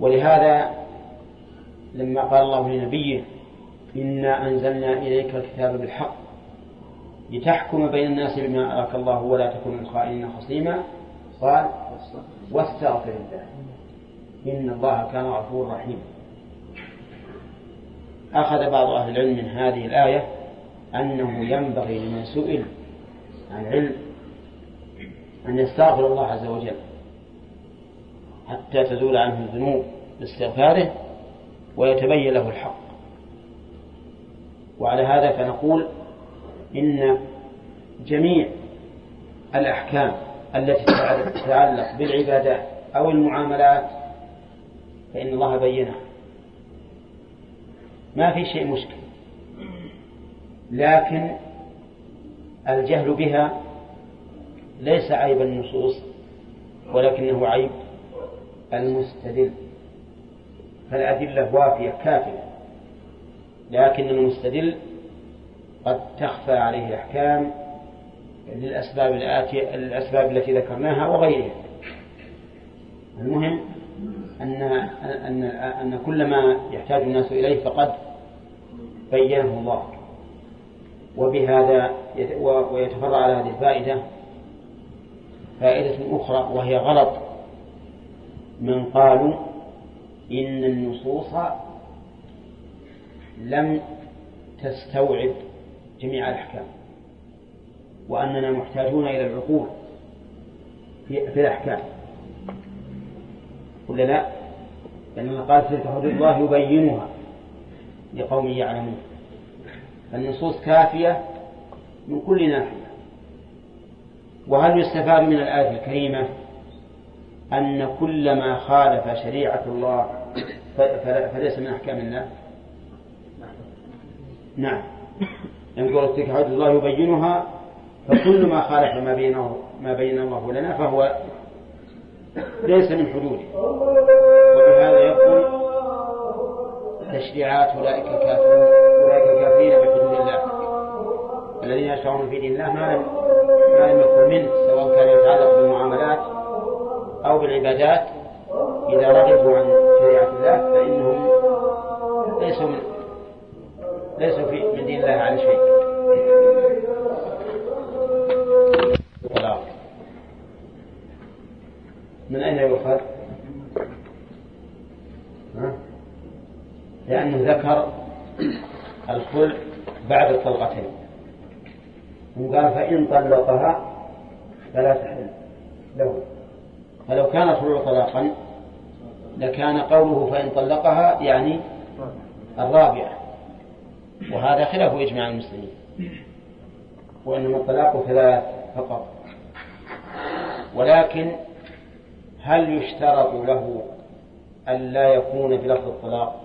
ولهذا لما قال الله لنبيه إنا أنزلنا إليك الكتاب بالحق لتحكم بين الناس بما أراك الله ولا تكن الخائنين خصيما. قال واستغفر الله إن الله كان غفورا رحيما. أخذ بعض أهل العلم من هذه الآية أنه ينبغي لمن سئل عن علم أن يستغفر الله عز وجل. حتى تزول عنه الذنوب باستغفاره ويتبين له الحق. وعلى هذا فنقول إن جميع الأحكام التي تتعلق بالعبادات أو المعاملات فإن الله بينها. ما في شيء مشكل لكن الجهل بها ليس عيب النصوص ولكنه عيب. المستدل. فالأدلة وافية كافية لكن المستدل قد تخفى عليه الأحكام للأسباب الآتية الأسباب التي ذكرناها وغيرها. المهم أن أن أن كل ما يحتاج الناس إليه فقد بينه الله. وبهذا ويتفرع على هذه الفائدة فائدة أخرى وهي غلط. من قالوا إن النصوص لم تستوعب جميع الأحكام وأننا محتاجون إلى العقول في, الأحكام. ولا لا؟ لأن قال تلك حدود الله يبينها لقوم يعلمون. النصوص كافية من كل ناحية. وهل يستفاد من الآية الكريمة؟ أن كل ما خالف شريعة الله فليس من أحكام الله؟ نعم. يقول حدود الله يبينها فكل ما خالف ما بينه ما بين الله لنا فهو ليس من حدوده. وبهذا يقول تشريعات أولئك الكافرين أولئك الكافرين بحدود الله. الذين يشرعون في دين الله ما لم ما لم يكن منه سواء كان يتعلق بالمعاملات أو بالعبادات إذا رغبوا عن شريعة الله فإنهم ليسوا من ليسوا في من دين الله على شيء. من أين يؤخذ؟ لأنه ذكر الخلع بعد الطلقتين. وقال فإن طلقها فلا تحل له. فلو كان الخلع طلاقا لكان قوله فإن طلقها يعني الرابعة. وهذا خلاف إجماع المسلمين. وإنما الطلاق ثلاث فقط. ولكن هل يشترط له أن لا يكون بلفظ الطلاق؟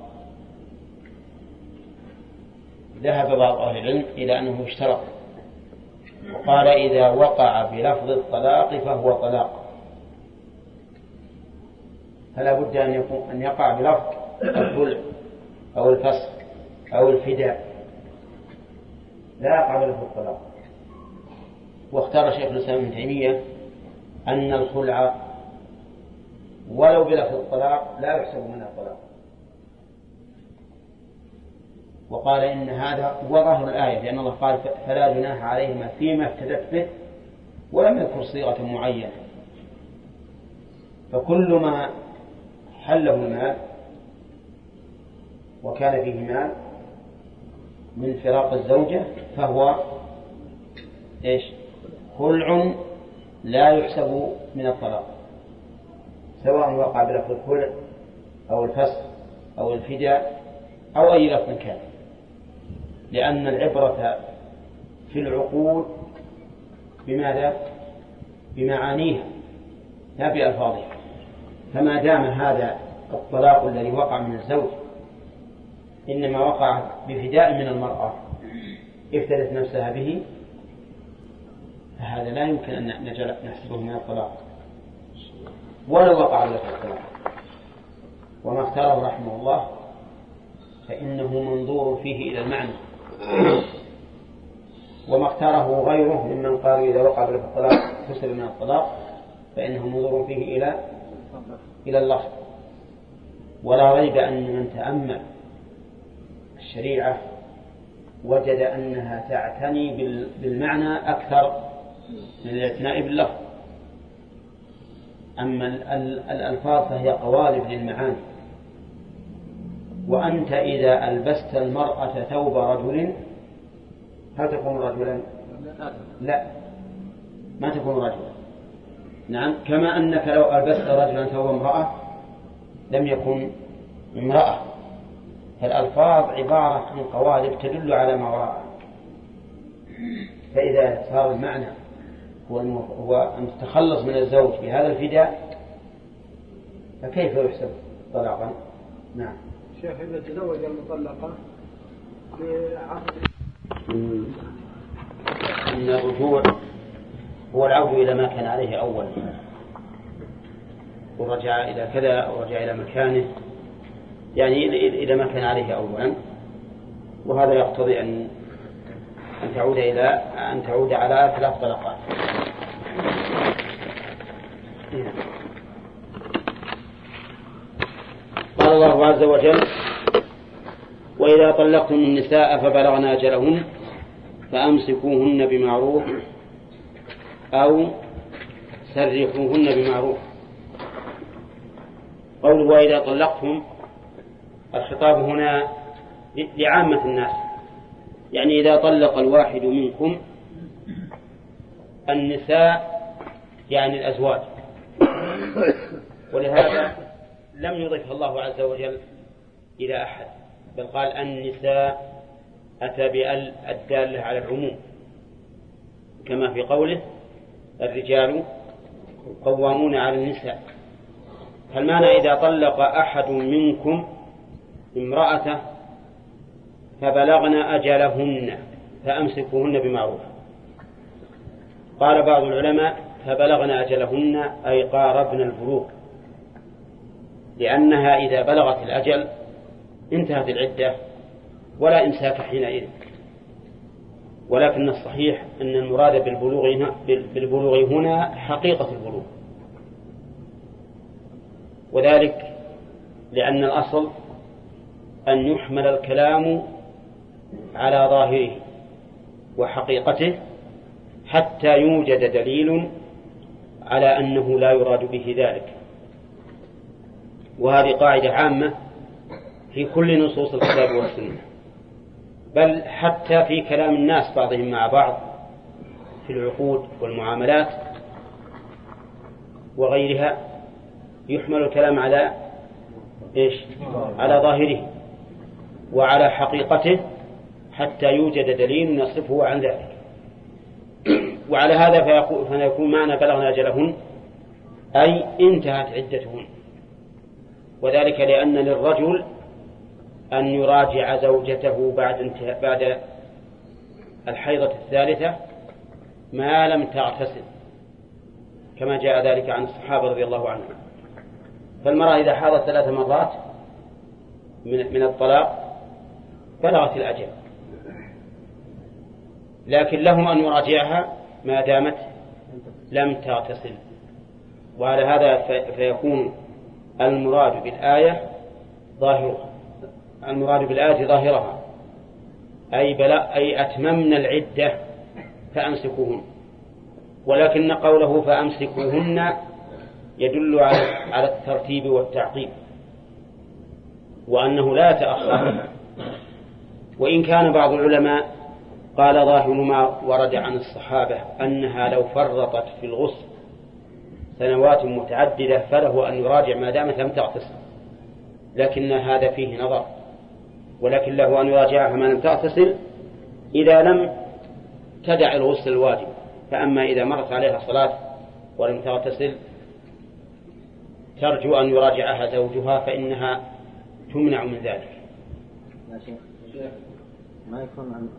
ذهب بعض أهل العلم إلى أنه يشترط وقال إذا وقع بلفظ الطلاق فهو طلاق. فلا بد أن يكون أن يقع بلفظ الخلع أو الفسخ أو الفداء. لا يقع بلفظ الطلاق. واختار شيخ الإسلام ابن تيمية أن الخلع ولو بلفظ الطلاق لا يحسب من الطلاق. وقال إن هذا وظاهر الآية لأن الله قال فلا جناح عليهما فيما افتدت به ولم يذكر صيغة معينة. فكل ما حله المال وكان فيه مال من فراق الزوجة فهو إيش؟ خلع لا يحسب من الطلاق سواء وقع بلفظ الخلع أو الفسخ أو الفداء أو أي لفظ كان لأن العبرة في العقود بماذا؟ بمعانيها لا بألفاظها فما دام هذا الطلاق الذي وقع من الزوج إنما وقع بفداء من المرأة افتدت نفسها به فهذا لا يمكن أن نحسبه من الطلاق. ولو وقع له الطلاق. وما اختاره رحمه الله فإنه منظور فيه إلى المعنى. وما اختاره غيره ممن قالوا إذا وقع له الطلاق كسر من الطلاق فإنه منظور فيه إلى إلى اللفظ ولا ريب أن من تأمل الشريعة وجد أنها تعتني بالمعنى أكثر من الاعتناء باللفظ أما الألفاظ فهي قوالب للمعاني. وأنت إذا ألبست المرأة ثوب رجل هل تكون رجلا؟ لا. ما تكون رجلا. نعم كما أنك لو ألبست رجلا ثوب امرأة لم يكن امرأة فالألفاظ عبارة عن قوالب تدل على ما وراءها فإذا صار المعنى هو أن تتخلص من الزوج بهذا الفداء فكيف يحسب طلاقا؟ نعم. شيخ إذا تزوج المطلقة بعقد أن الرجوع هو العود إلى ما كان عليه أولا ورجع إلى كذا أو رجع إلى مكانه. يعني إلى ما كان عليه أولا. وهذا يقتضي أن أن تعود إلى أن تعود على ثلاث طلقات. قال الله عز وجل وإذا طلقتم النساء فبلغن أجلهن فأمسكوهن بمعروف أو سرحوهن بمعروف. قوله وإذا طلقتم الخطاب هنا لعامة الناس. يعني إذا طلق الواحد منكم النساء يعني الأزواج. ولهذا لم يضف الله عز وجل إلى أحد بل قال النساء أتى بأل الدالة على العموم كما في قوله الرجال قوامون على النساء. فالمعنى إذا طلق أحد منكم امرأته فبلغن أجلهن فأمسكوهن بمعروف؟ قال بعض العلماء فبلغن أجلهن أي قاربن البلوغ لأنها إذا بلغت الأجل انتهت العدة ولا إمساك حينئذ. ولكن الصحيح أن المراد بالبلوغ هنا, بالبلوغ هنا حقيقة البلوغ. وذلك لأن الأصل أن يحمل الكلام على ظاهره وحقيقته حتى يوجد دليل على أنه لا يراد به ذلك. وهذه قاعدة عامة في كل نصوص الكتاب والسنة. بل حتى في كلام الناس بعضهم مع بعض في العقود والمعاملات وغيرها يحمل الكلام على إيش؟ على ظاهره وعلى حقيقته حتى يوجد دليل يصرفه عن ذلك وعلى هذا فيكون معنى بلغنا أجلهن أي انتهت عدتهن وذلك لأن للرجل أن يراجع زوجته بعد بعد الحيضة الثالثة ما لم تغتسل كما جاء ذلك عن الصحابة رضي الله عنهم. فالمرأة إذا حاضت ثلاث مرات من من الطلاق بلغت الأجل. لكن له أن يراجعها ما دامت لم تغتسل وعلى هذا فيكون المراد بالآية ظاهرها. المراد بالآية ظاهرها. أي بلا أي أتممن العدة فأمسكوهن. ولكن قوله فأمسكوهن يدل على على الترتيب والتعقيب. وأنه لا يتأخر. وإن كان بعض العلماء قال ظاهر ما ورد عن الصحابة أنها لو فرطت في الغسل سنوات متعددة فله أن يراجع ما دامت لم تغتسل. لكن هذا فيه نظر. ولكن له أن يراجعها ما لم تغتسل إذا لم تدع الغسل الواجب. فأما إذا مرت عليها صلاة ولم تغتسل ترجو أن يراجعها زوجها فإنها تمنع من ذلك. ما يكون عن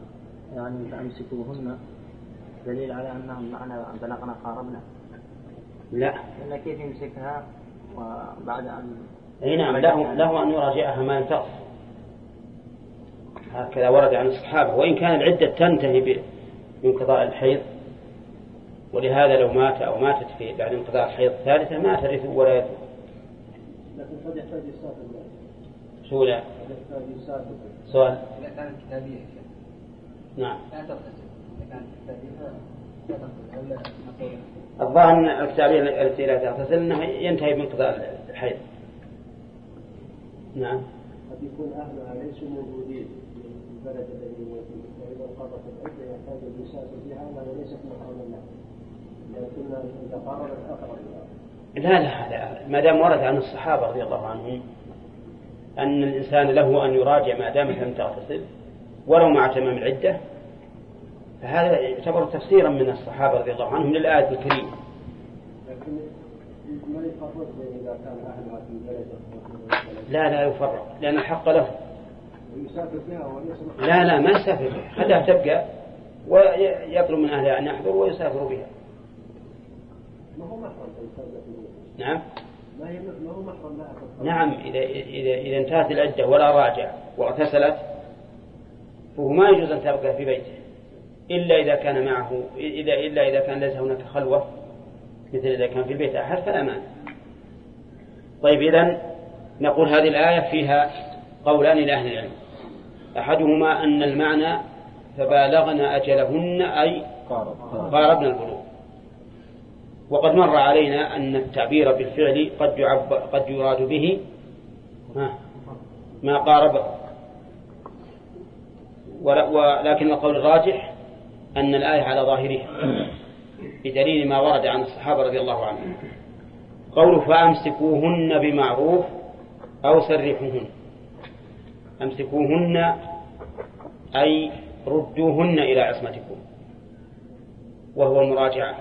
يعني فأمسكوهن دليل على أنهم معنا بلغنا قاربنا؟ لا. إلا كيف يمسكها وبعد أن أي نعم له, له أن يراجعها ما لم تغسل هكذا ورد عن الصحابة. وإن كان العدة تنتهي بانقضاء الحيض ولهذا لو مات أو ماتت في بعد انقضاء الحيض الثالثة ما ترث ولا يرث لكن قد يحتاج يسافر شو لا؟ قد يحتاج يسافر سؤال. إذا كانت كتابية نعم. لا تغتسل إذا كانت كتابية الظاهر أن الكتابية التي لا تغتسل أنها ينتهي بانقضاء الحيض. نعم. قد يكون أهلها ليسوا موجودين. البلد الذي هو فيه انقضت العدة يحتاج وهي ليست محرما له لكن إذا قررت أقرب لا لا هذا ما دام ورد عن الصحابة رضي الله عنهم أن الإنسان له أن يراجع ما دامت لم تغتسل ولو مع تمام العدة فهذا يعتبر تفسيرا من الصحابة رضي الله عنهم للآية الكريمة. لكن ما يفرق إذا كان أهلها في البلد لا لا يفرق لأن الحق له لا لا ما يسافر بها خلها تبقى ويطلب من أهلها أن يحضروا ويسافروا بها. ما هو محرم نعم؟ ما هو محرم. نعم إذا إذا إذا انتهت العدة ولا راجع واغتسلت فهو ما يجوز أن تبقى في بيته. إلا إذا كان معه إذا إلا إذا كان ليس هناك خلوة مثل إذا كان في البيت أحد فلا مانع. طيب إذا نقول هذه الآية فيها قولان لأهل العلم. أحدهما أن المعنى فبالغنا أجلهن أي قاربنا البلوغ وقد مر علينا أن التعبير بالفعل قد يعبر قد يراد به ما قاربه ولكن القول الراجح أن الآية على ظاهرها بدليل ما ورد عن الصحابة رضي الله عنهم. قوله فأمسكوهن بمعروف أو سرحوهن. أمسكوهن أي ردوهن إلى عصمتكم وهو المراجعة.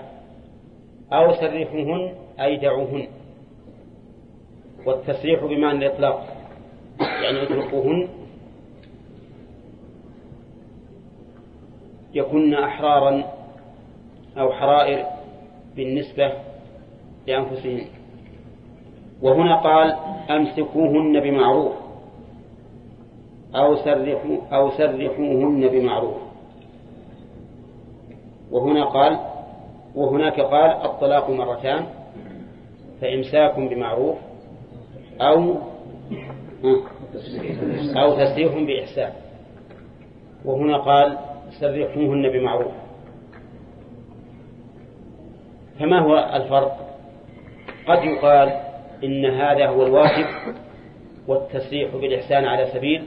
أو سرحوهن أي دعوهن. والتسريح بمعنى الإطلاق يعني اتركوهن. يكن أحرارا أو حرائر بالنسبة لأنفسهم وهنا قال أمسكوهن بمعروف. أو سرحوا أو سرحوهن بمعروف. وهنا قال وهناك قال الطلاق مرتان فإمساك بمعروف أو أو تسريح بإحسان. وهنا قال سرحوهن بمعروف. فما هو الفرق؟ قد يقال إن هذا هو الواجب والتسريح بالإحسان على سبيل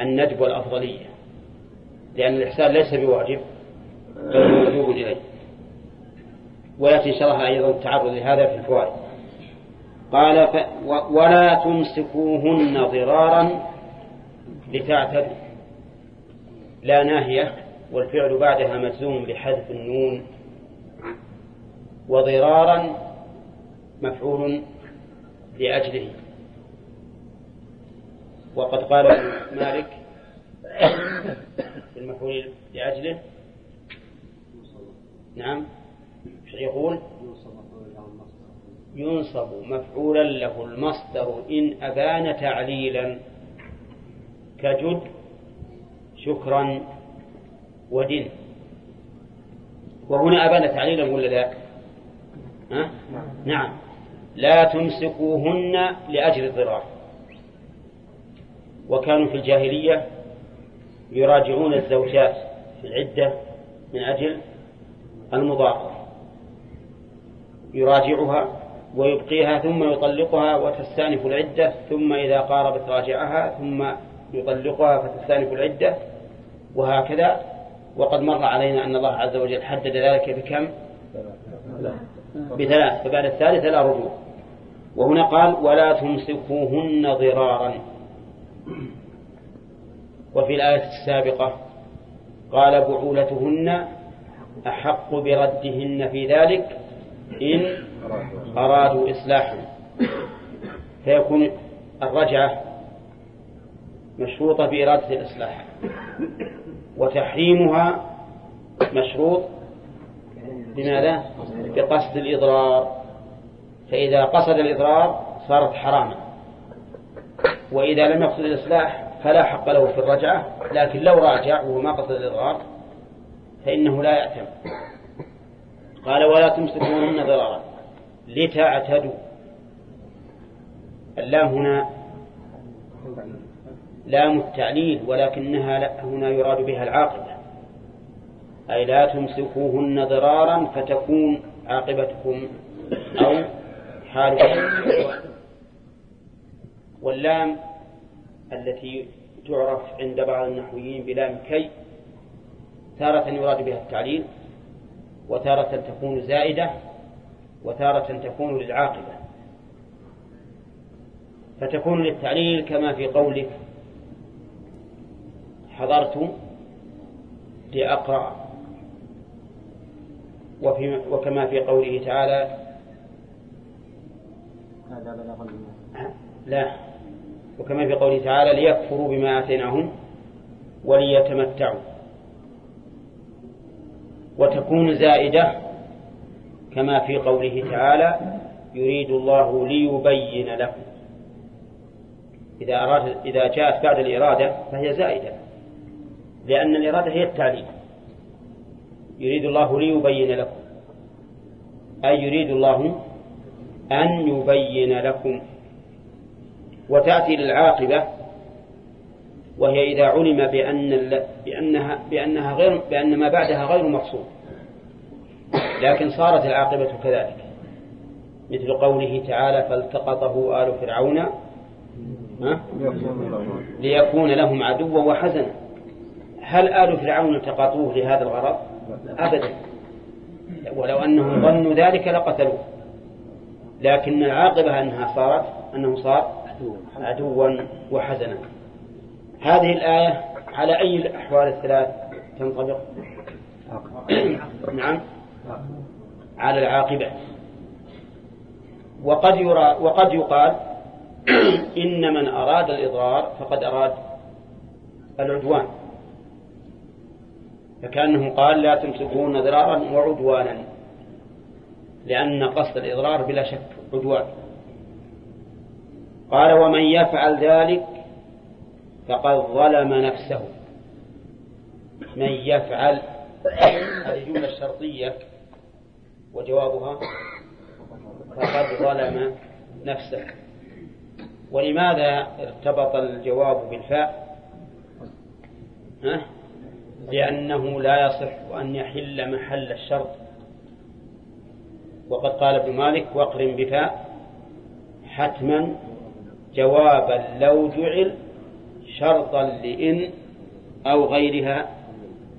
الندب والأفضلية لأن الإحسان ليس بواجب بل مندوب إليه. ويأتي شرح أيضا التعرض لهذا في الفوائد. قال ف... و... ولا تمسكوهن ضرارا لتعتدوا. لا ناهية والفعل بعدها مجزوم بحذف النون. وضرارا مفعول لأجله. وقد قال مالك في المفعول لأجله. نعم. يقول؟ ينصب مفعولا له المصدر إن أبان تعليلا. كجد شكرا ودن وهنا أبان تعليلا ولا لا؟ ها؟ نعم. لا تمسكوهن لأجل الضرار. وكانوا في الجاهلية يراجعون الزوجات في العدة من أجل المضاعف يراجعها ويبقيها ثم يطلقها وتستأنف العدة ثم إذا قاربت راجعها ثم يطلقها فتستأنف العدة وهكذا. وقد مر علينا أن الله عز وجل حدد ذلك بكم؟ بثلاث فبعد الثالثة لا رجوع. وهنا قال ولا تمسكوهن ضرارا. وفي الآية السابقة قال بعولتهن أحق بردهن في ذلك إن أرادوا إصلاحا. فيكون الرجعة مشروطة بإرادة الإصلاح وتحريمها مشروط بماذا؟ بقصد الإضرار. فإذا قصد الإضرار صارت حراما. وإذا لم يقصد الإصلاح فلا حق له في الرجعة لكن لو راجع وهو ما قصد الإضرار فإنه لا يأتم قال ولا تمسكوهن ضرارا. لتعتدوا. اللام هنا لام التعليل ولكنها هنا يراد بها العاقبة. أي لا تمسكوهن ضرارا فتكون عاقبتكم أو حالكم. واللام التي تعرف عند بعض النحويين بلام كي تارة يراد بها التعليل وتارة تكون زائدة وتارة تكون للعاقبة. فتكون للتعليل كما في قولك حضرت لأقرأ. وفي وكما في قوله تعالى هذا بلغ لا. وكما في قوله تعالى ليكفروا بما آتيناهم وليتمتعوا. وتكون زائدة كما في قوله تعالى يريد الله ليبين لكم. إذا أراد إذا جاءت بعد الإرادة فهي زائدة لأن الإرادة هي التعليم. يريد الله ليبين لكم أي يريد الله أن يبين لكم. وتأتي للعاقبة وهي إذا علم بأن بأنها بأنها غير بأن ما بعدها غير مقصود لكن صارت العاقبة كذلك. مثل قوله تعالى فالتقطه آل فرعون ليكون لهم عدوا وحزنا. هل آل فرعون التقطوه لهذا الغرض؟ أبدا. ولو أنهم ظنوا ذلك لقتلوه. لكن العاقبة أنها صارت أنه صار عدوا وحزنا. هذه الآية على أي الأحوال الثلاث تنطبق؟ نعم. على العاقبة. وقد يرى وقد يقال [CLEARS THROAT] إن من أراد الإضرار فقد أراد العدوان. فكأنه قال لا تمسكون ضرارا وعدوانا لأن قصد الإضرار بلا شك عدوان. قال ومن يفعل ذلك فقد ظلم نفسه. من يفعل هذه جملة شرطية. وجوابها فقد ظلم نفسه. ولماذا ارتبط الجواب بالفاء؟ ها؟ لأنه لا يصح أن يحل محل الشرط. وقد قال ابن مالك وأقرن بفاء حتما جوابا لو جعل شرطا لإن أو غيرها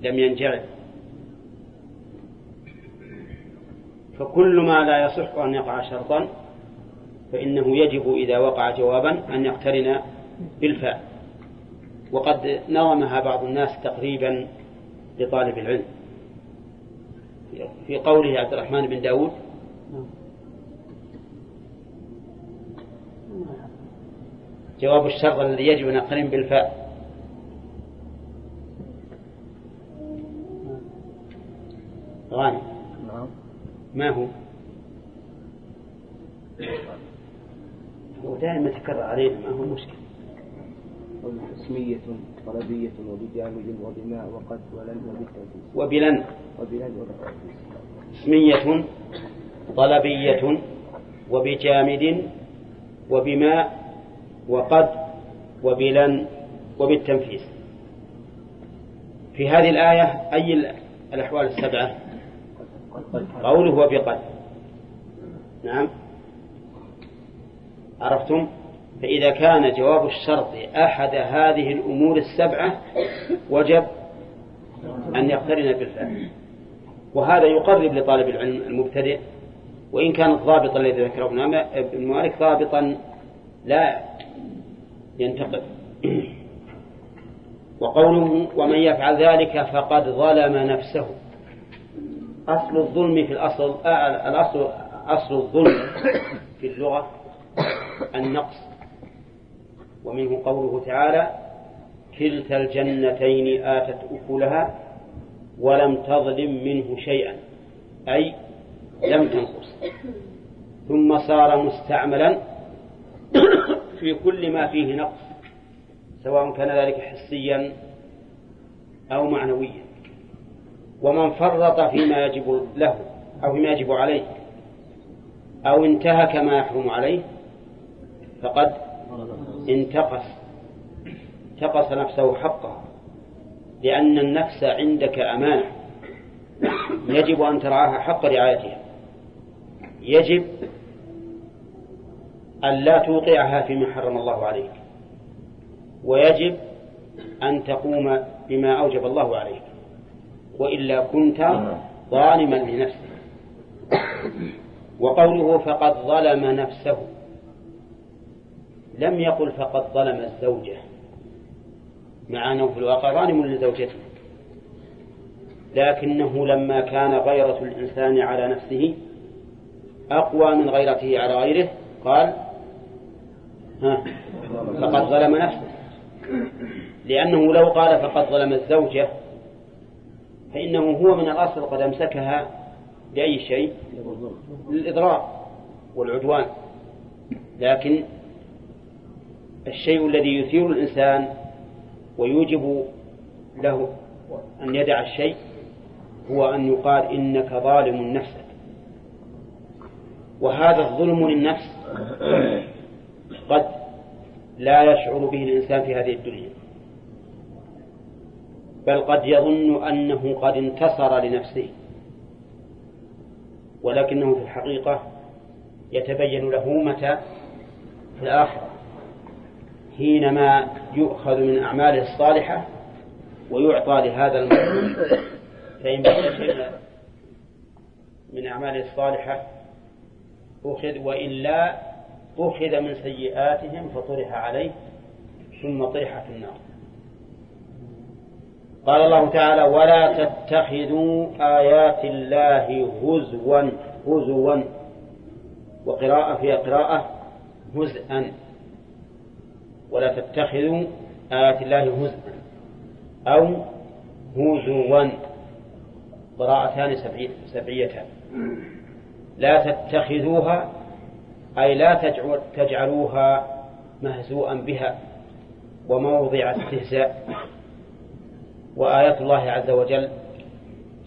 لم ينجعل. فكل ما لا يصح أن يقع شرطا فإنه يجب إذا وقع جوابا أن يقترن بالفاء. وقد نظمها بعض الناس تقريبا لطالب العلم. في قوله عبد الرحمن بن داود جواب الشر الذي يجب أن نقرن بالفاء. غانم. نعم. ما هو؟ هو دائما يتكرر علينا ما هو المشكلة؟ اسمية طلبية وبجامد وبماء وقد ولن وبالتنفيذ وبلن. وبلن وبالتنفيذ اسمية طلبية وبجامد وبماء وقد وبلن وبالتنفيذ. في هذه الآية أي الأحوال السبعة؟ قوله وبقد. نعم. عرفتم؟ فإذا كان جواب الشرط أحد هذه الأمور السبعة وجب أن يقترن بالفعل. وهذا يقرب لطالب العلم المبتدئ وإن كان الضابط الذي ذكره ابن مالك ضابطا لا ينتقد. وقوله ومن يفعل ذلك فقد ظلم نفسه. أصل الظلم في الأصل الأصل أصل الظلم في اللغة النقص. ومنه قوله تعالى كلتا الجنتين آتت أكلها ولم تظلم منه شيئا. أي لم تنقص. ثم صار مستعملا في كل ما فيه نقص سواء كان ذلك حسيا أو معنويا. ومن فرط فيما يجب له أو فيما يجب عليه أو انتهك ما يحرم عليه فقد انتقص انتقص نفسه حقها لأن النفس عندك أمانة. يجب أن ترعاها حق رعايتها. يجب أن لا توقعها فيما حرم الله عليك. ويجب أن تقوم بما أوجب الله عليك. وإلا كنت ظالما لنفسك. وقوله فقد ظلم نفسه. لم يقل فقد ظلم الزوجة. مع أنه في الواقع ظالم لزوجته. لكنه لما كان غيرة الإنسان على نفسه أقوى من غيرته على غيره قال فقد ظلم نفسه. لأنه لو قال فقد ظلم الزوجة فإنه هو من الأصل قد أمسكها بأي شيء؟ للإضرار والعدوان. لكن الشيء الذي يثير الإنسان ويوجب له أن يدع الشيء هو أن يقال إنك ظالم نفسك. وهذا الظلم للنفس قد لا يشعر به الإنسان في هذه الدنيا. بل قد يظن أنه قد انتصر لنفسه. ولكنه في الحقيقة يتبين له متى؟ في الآخرة. حينما يؤخذ من أعماله الصالحة ويعطى لهذا المؤمن فإن شيء من أعماله الصالحة أخذ وإلا أخذ من سيئاتهم فطرح عليه ثم طرح في النار. قال الله تعالى ولا تتخذوا آيات الله هزوا هزوا. وقراءة في قراءة هزءا. ولا تتخذوا آيات الله هزءا أو هزوا. قراءتان سبعيتان. لا تتخذوها أي لا تجعلوها مهزوءا بها وموضع استهزاء. وآيات الله عز وجل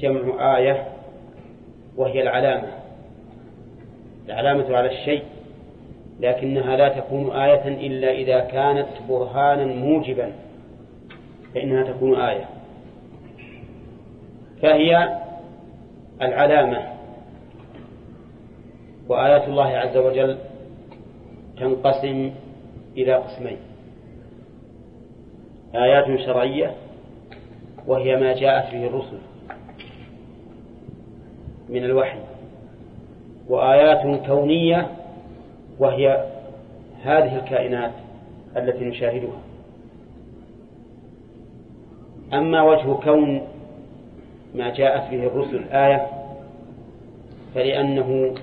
جمع آية وهي العلامة. العلامة على الشيء لكنها لا تكون آية إلا إذا كانت برهانا موجبا فإنها تكون آية. فهي العلامة. وآيات الله عز وجل تنقسم إلى قسمين. آيات شرعية وهي ما جاءت به الرسل من الوحي وآيات كونية وهي هذه الكائنات التي نشاهدها. أما وجه كون ما جاءت به الرسل آية فلأنه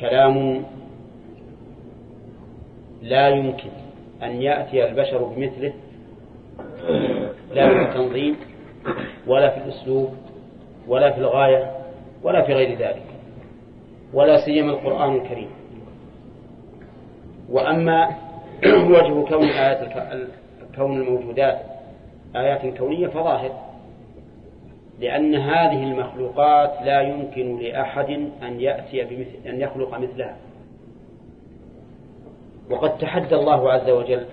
كلام لا يمكن أن يأتي البشر بمثله لا في التنظيم ولا في الأسلوب ولا في الغاية ولا في غير ذلك ولا سيما القرآن الكريم. وأما [CLEARS THROAT] وجه كون آيات كون الموجودات آيات كونية فظاهر. لأن هذه المخلوقات لا يمكن لأحد أن يأتي بمثل أن يخلق مثلها. وقد تحدى الله عز وجل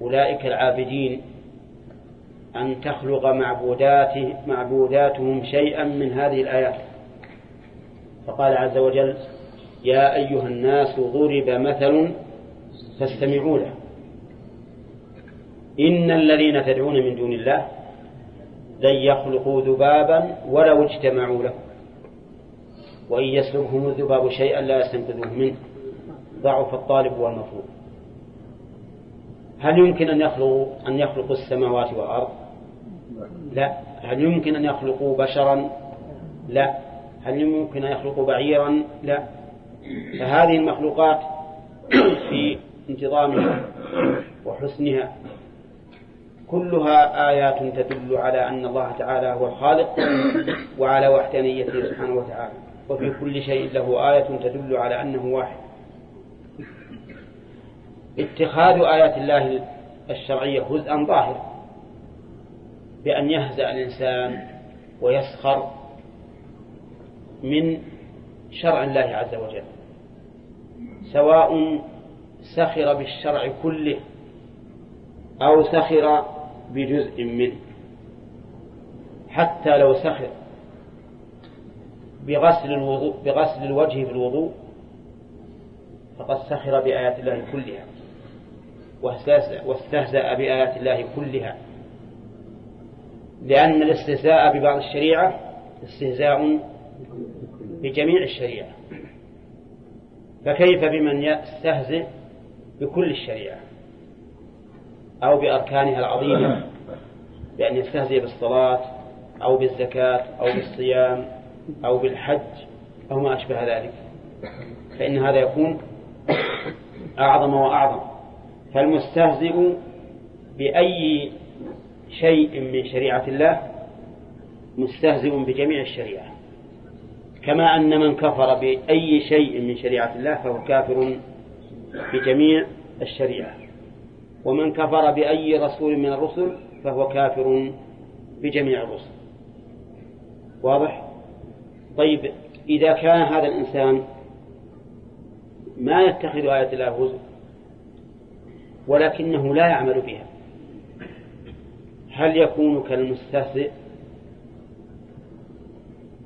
أولئك العابدين أن تخلق معبوداته معبوداتهم شيئا من هذه الآيات. فقال عز وجل يا أيها الناس ضرب مثل فاستمعوا له. إن الذين تدعون من دون الله لن يخلقوا ذبابا ولو اجتمعوا له وإن يسلبهم الذباب شيئا لا يستنقذوه منه ضعف الطالب والمطلوب هل يمكن أن يخلقوا أن يخلقوا السماوات والأرض؟ لا هل يمكن أن يخلقوا بشرا؟ لا هل يمكن أن يخلقوا بعيرا؟ لا فهذه المخلوقات في انتظامها وحسنها كلها آيات تدل على أن الله تعالى هو الخالق وعلى وحدانيته سبحانه وتعالى. وفي كل شيء له آية تدل على أنه واحد. اتخاذ آيات الله الشرعية هزءا ظاهر بأن يهزأ الإنسان ويسخر من شرع الله عز وجل. سواء سخر بالشرع كله أو سخر بجزء منه. حتى لو سخر بغسل الوضوء بغسل الوجه في الوضوء فقد سخر بآيات الله كلها. واستهزأ بآيات الله كلها. لأن الاستهزاء ببعض الشريعة استهزاء بجميع الشريعة. فكيف بمن يستهزئ بكل الشريعة؟ أو بأركانها العظيمة بأن يستهزئ بالصلاة أو بالزكاة أو بالصيام أو بالحج أو ما أشبه ذلك. فإن هذا يكون أعظم وأعظم. فالمستهزئ بأي شيء من شريعة الله مستهزئ بجميع الشريعة. كما أن من كفر بأي شيء من شريعة الله فهو كافر بجميع الشريعة. ومن كفر بأي رسول من الرسل فهو كافر بجميع الرسل. واضح؟ طيب إذا كان هذا الإنسان ما يتخذ آية الله ولكنه لا يعمل بها هل يكون كالمستهزئ؟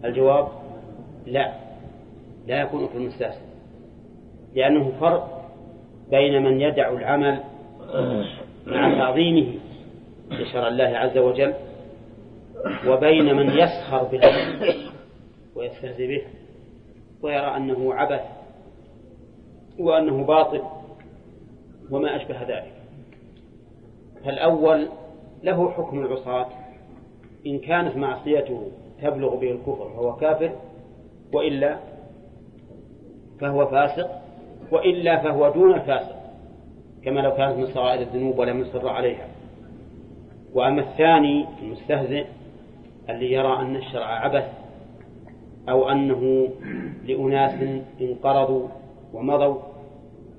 الجواب لا لا يكون كالمستهزئ لأنه فرق بين من يدع العمل مع تعظيمه لشرع الله عز وجل وبين من يسخر بالعلم ويستهزئ به ويرى أنه عبث وأنه باطل وما أشبه ذلك. فالأول له حكم العصاة إن كانت معصيته تبلغ به الكفر فهو كافر وإلا فهو فاسق وإلا فهو دون الفاسق. كما لو كانت من صغائر الذنوب ولم يصر عليها. وأما الثاني المستهزئ الذي يرى أن الشرع عبث أو أنه لأناس انقرضوا ومضوا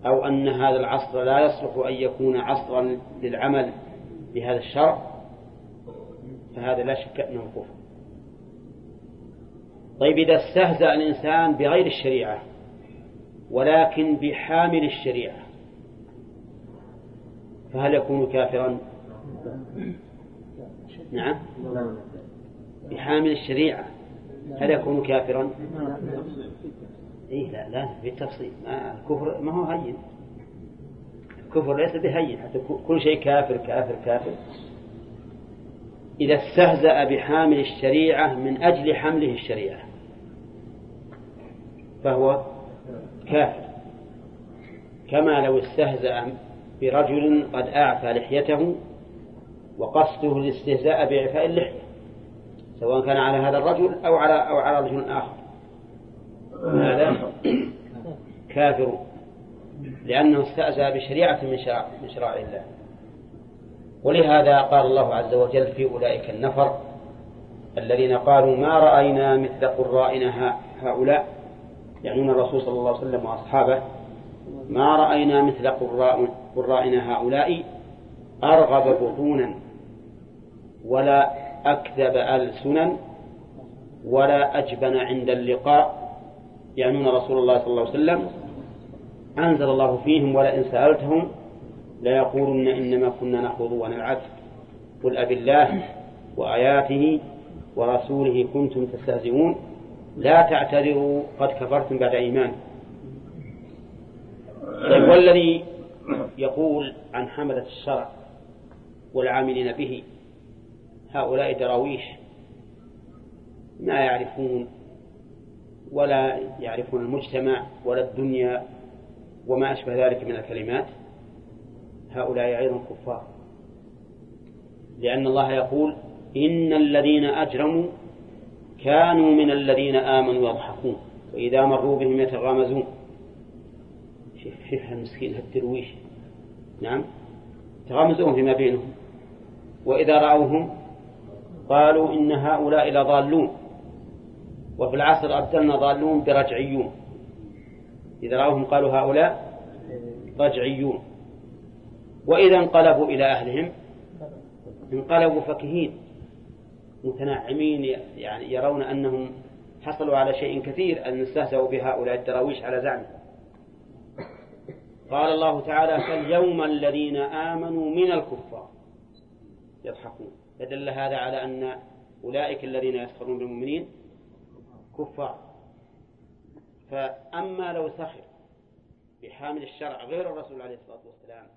أو أن هذا العصر لا يصلح أن يكون عصرا للعمل بهذا الشرع فهذا لا شك أنه كفر. طيب إذا استهزأ الإنسان بغير الشريعة ولكن بحامل الشريعة فهل يكون كافرا؟ نعم. بحامل الشريعة. هل يكون كافرا؟ إيه لا لا بالتفصيل. ما الكفر ما هو هين. الكفر ليس بهين حتى كل شيء كافر كافر كافر. إذا استهزأ بحامل الشريعة من أجل حمله الشريعة. فهو كافر. كما لو استهزأ برجل قد أعفى لحيته وقصده الاستهزاء بإعفاء اللحية سواء كان على هذا الرجل أو على أو على رجل آخر. هذا [COUGHS] كافر لأنه استأذى بشريعة من شرائع من شرائع الله. ولهذا قال الله عز وجل في أولئك النفر الذين قالوا ما رأينا مثل قرائنا هؤلاء يعنون الرسول صلى الله عليه وسلم وأصحابه ما رأينا مثل قراء قرائنا هؤلاء؟ أرغب بطونا ولا أكذب ألسنا ولا أجبن عند اللقاء. يعنون رسول الله صلى الله عليه وسلم. أنزل الله فيهم ولئن سألتهم ليقولن إنما كنا نخوض ونلعب. قل أب الله وآياته ورسوله كنتم تستهزئون. لا تعتذروا قد كفرتم بعد إيمان. طيب والذي يقول عن حملة الشرع والعاملين به هؤلاء دراويش ما يعرفون ولا يعرفون المجتمع ولا الدنيا وما أشبه ذلك من الكلمات. هؤلاء أيضا كفار. لأن الله يقول إن الذين أجرموا كانوا من الذين آمنوا يضحكون وإذا مروا بهم يتغامزون. شوف المسكين هالدرويش نعم. تغامزون فيما بينهم. وإذا رأوهم قالوا إن هؤلاء لضالون. وفي العصر أبدلنا ضالون برجعيون. إذا رأوهم قالوا هؤلاء رجعيون. وإذا انقلبوا إلى أهلهم انقلبوا فكهين. متنعمين يعني يرون أنهم حصلوا على شيء كثير أن استهزأوا بهؤلاء الدراويش على زعمه قال الله تعالى فاليوم الذين آمنوا من الكفار يضحكون. فدل هذا على أن أولئك الذين يسخرون بالمؤمنين كفار. فأما لو سخر بحامل الشرع غير الرسول عليه الصلاة والسلام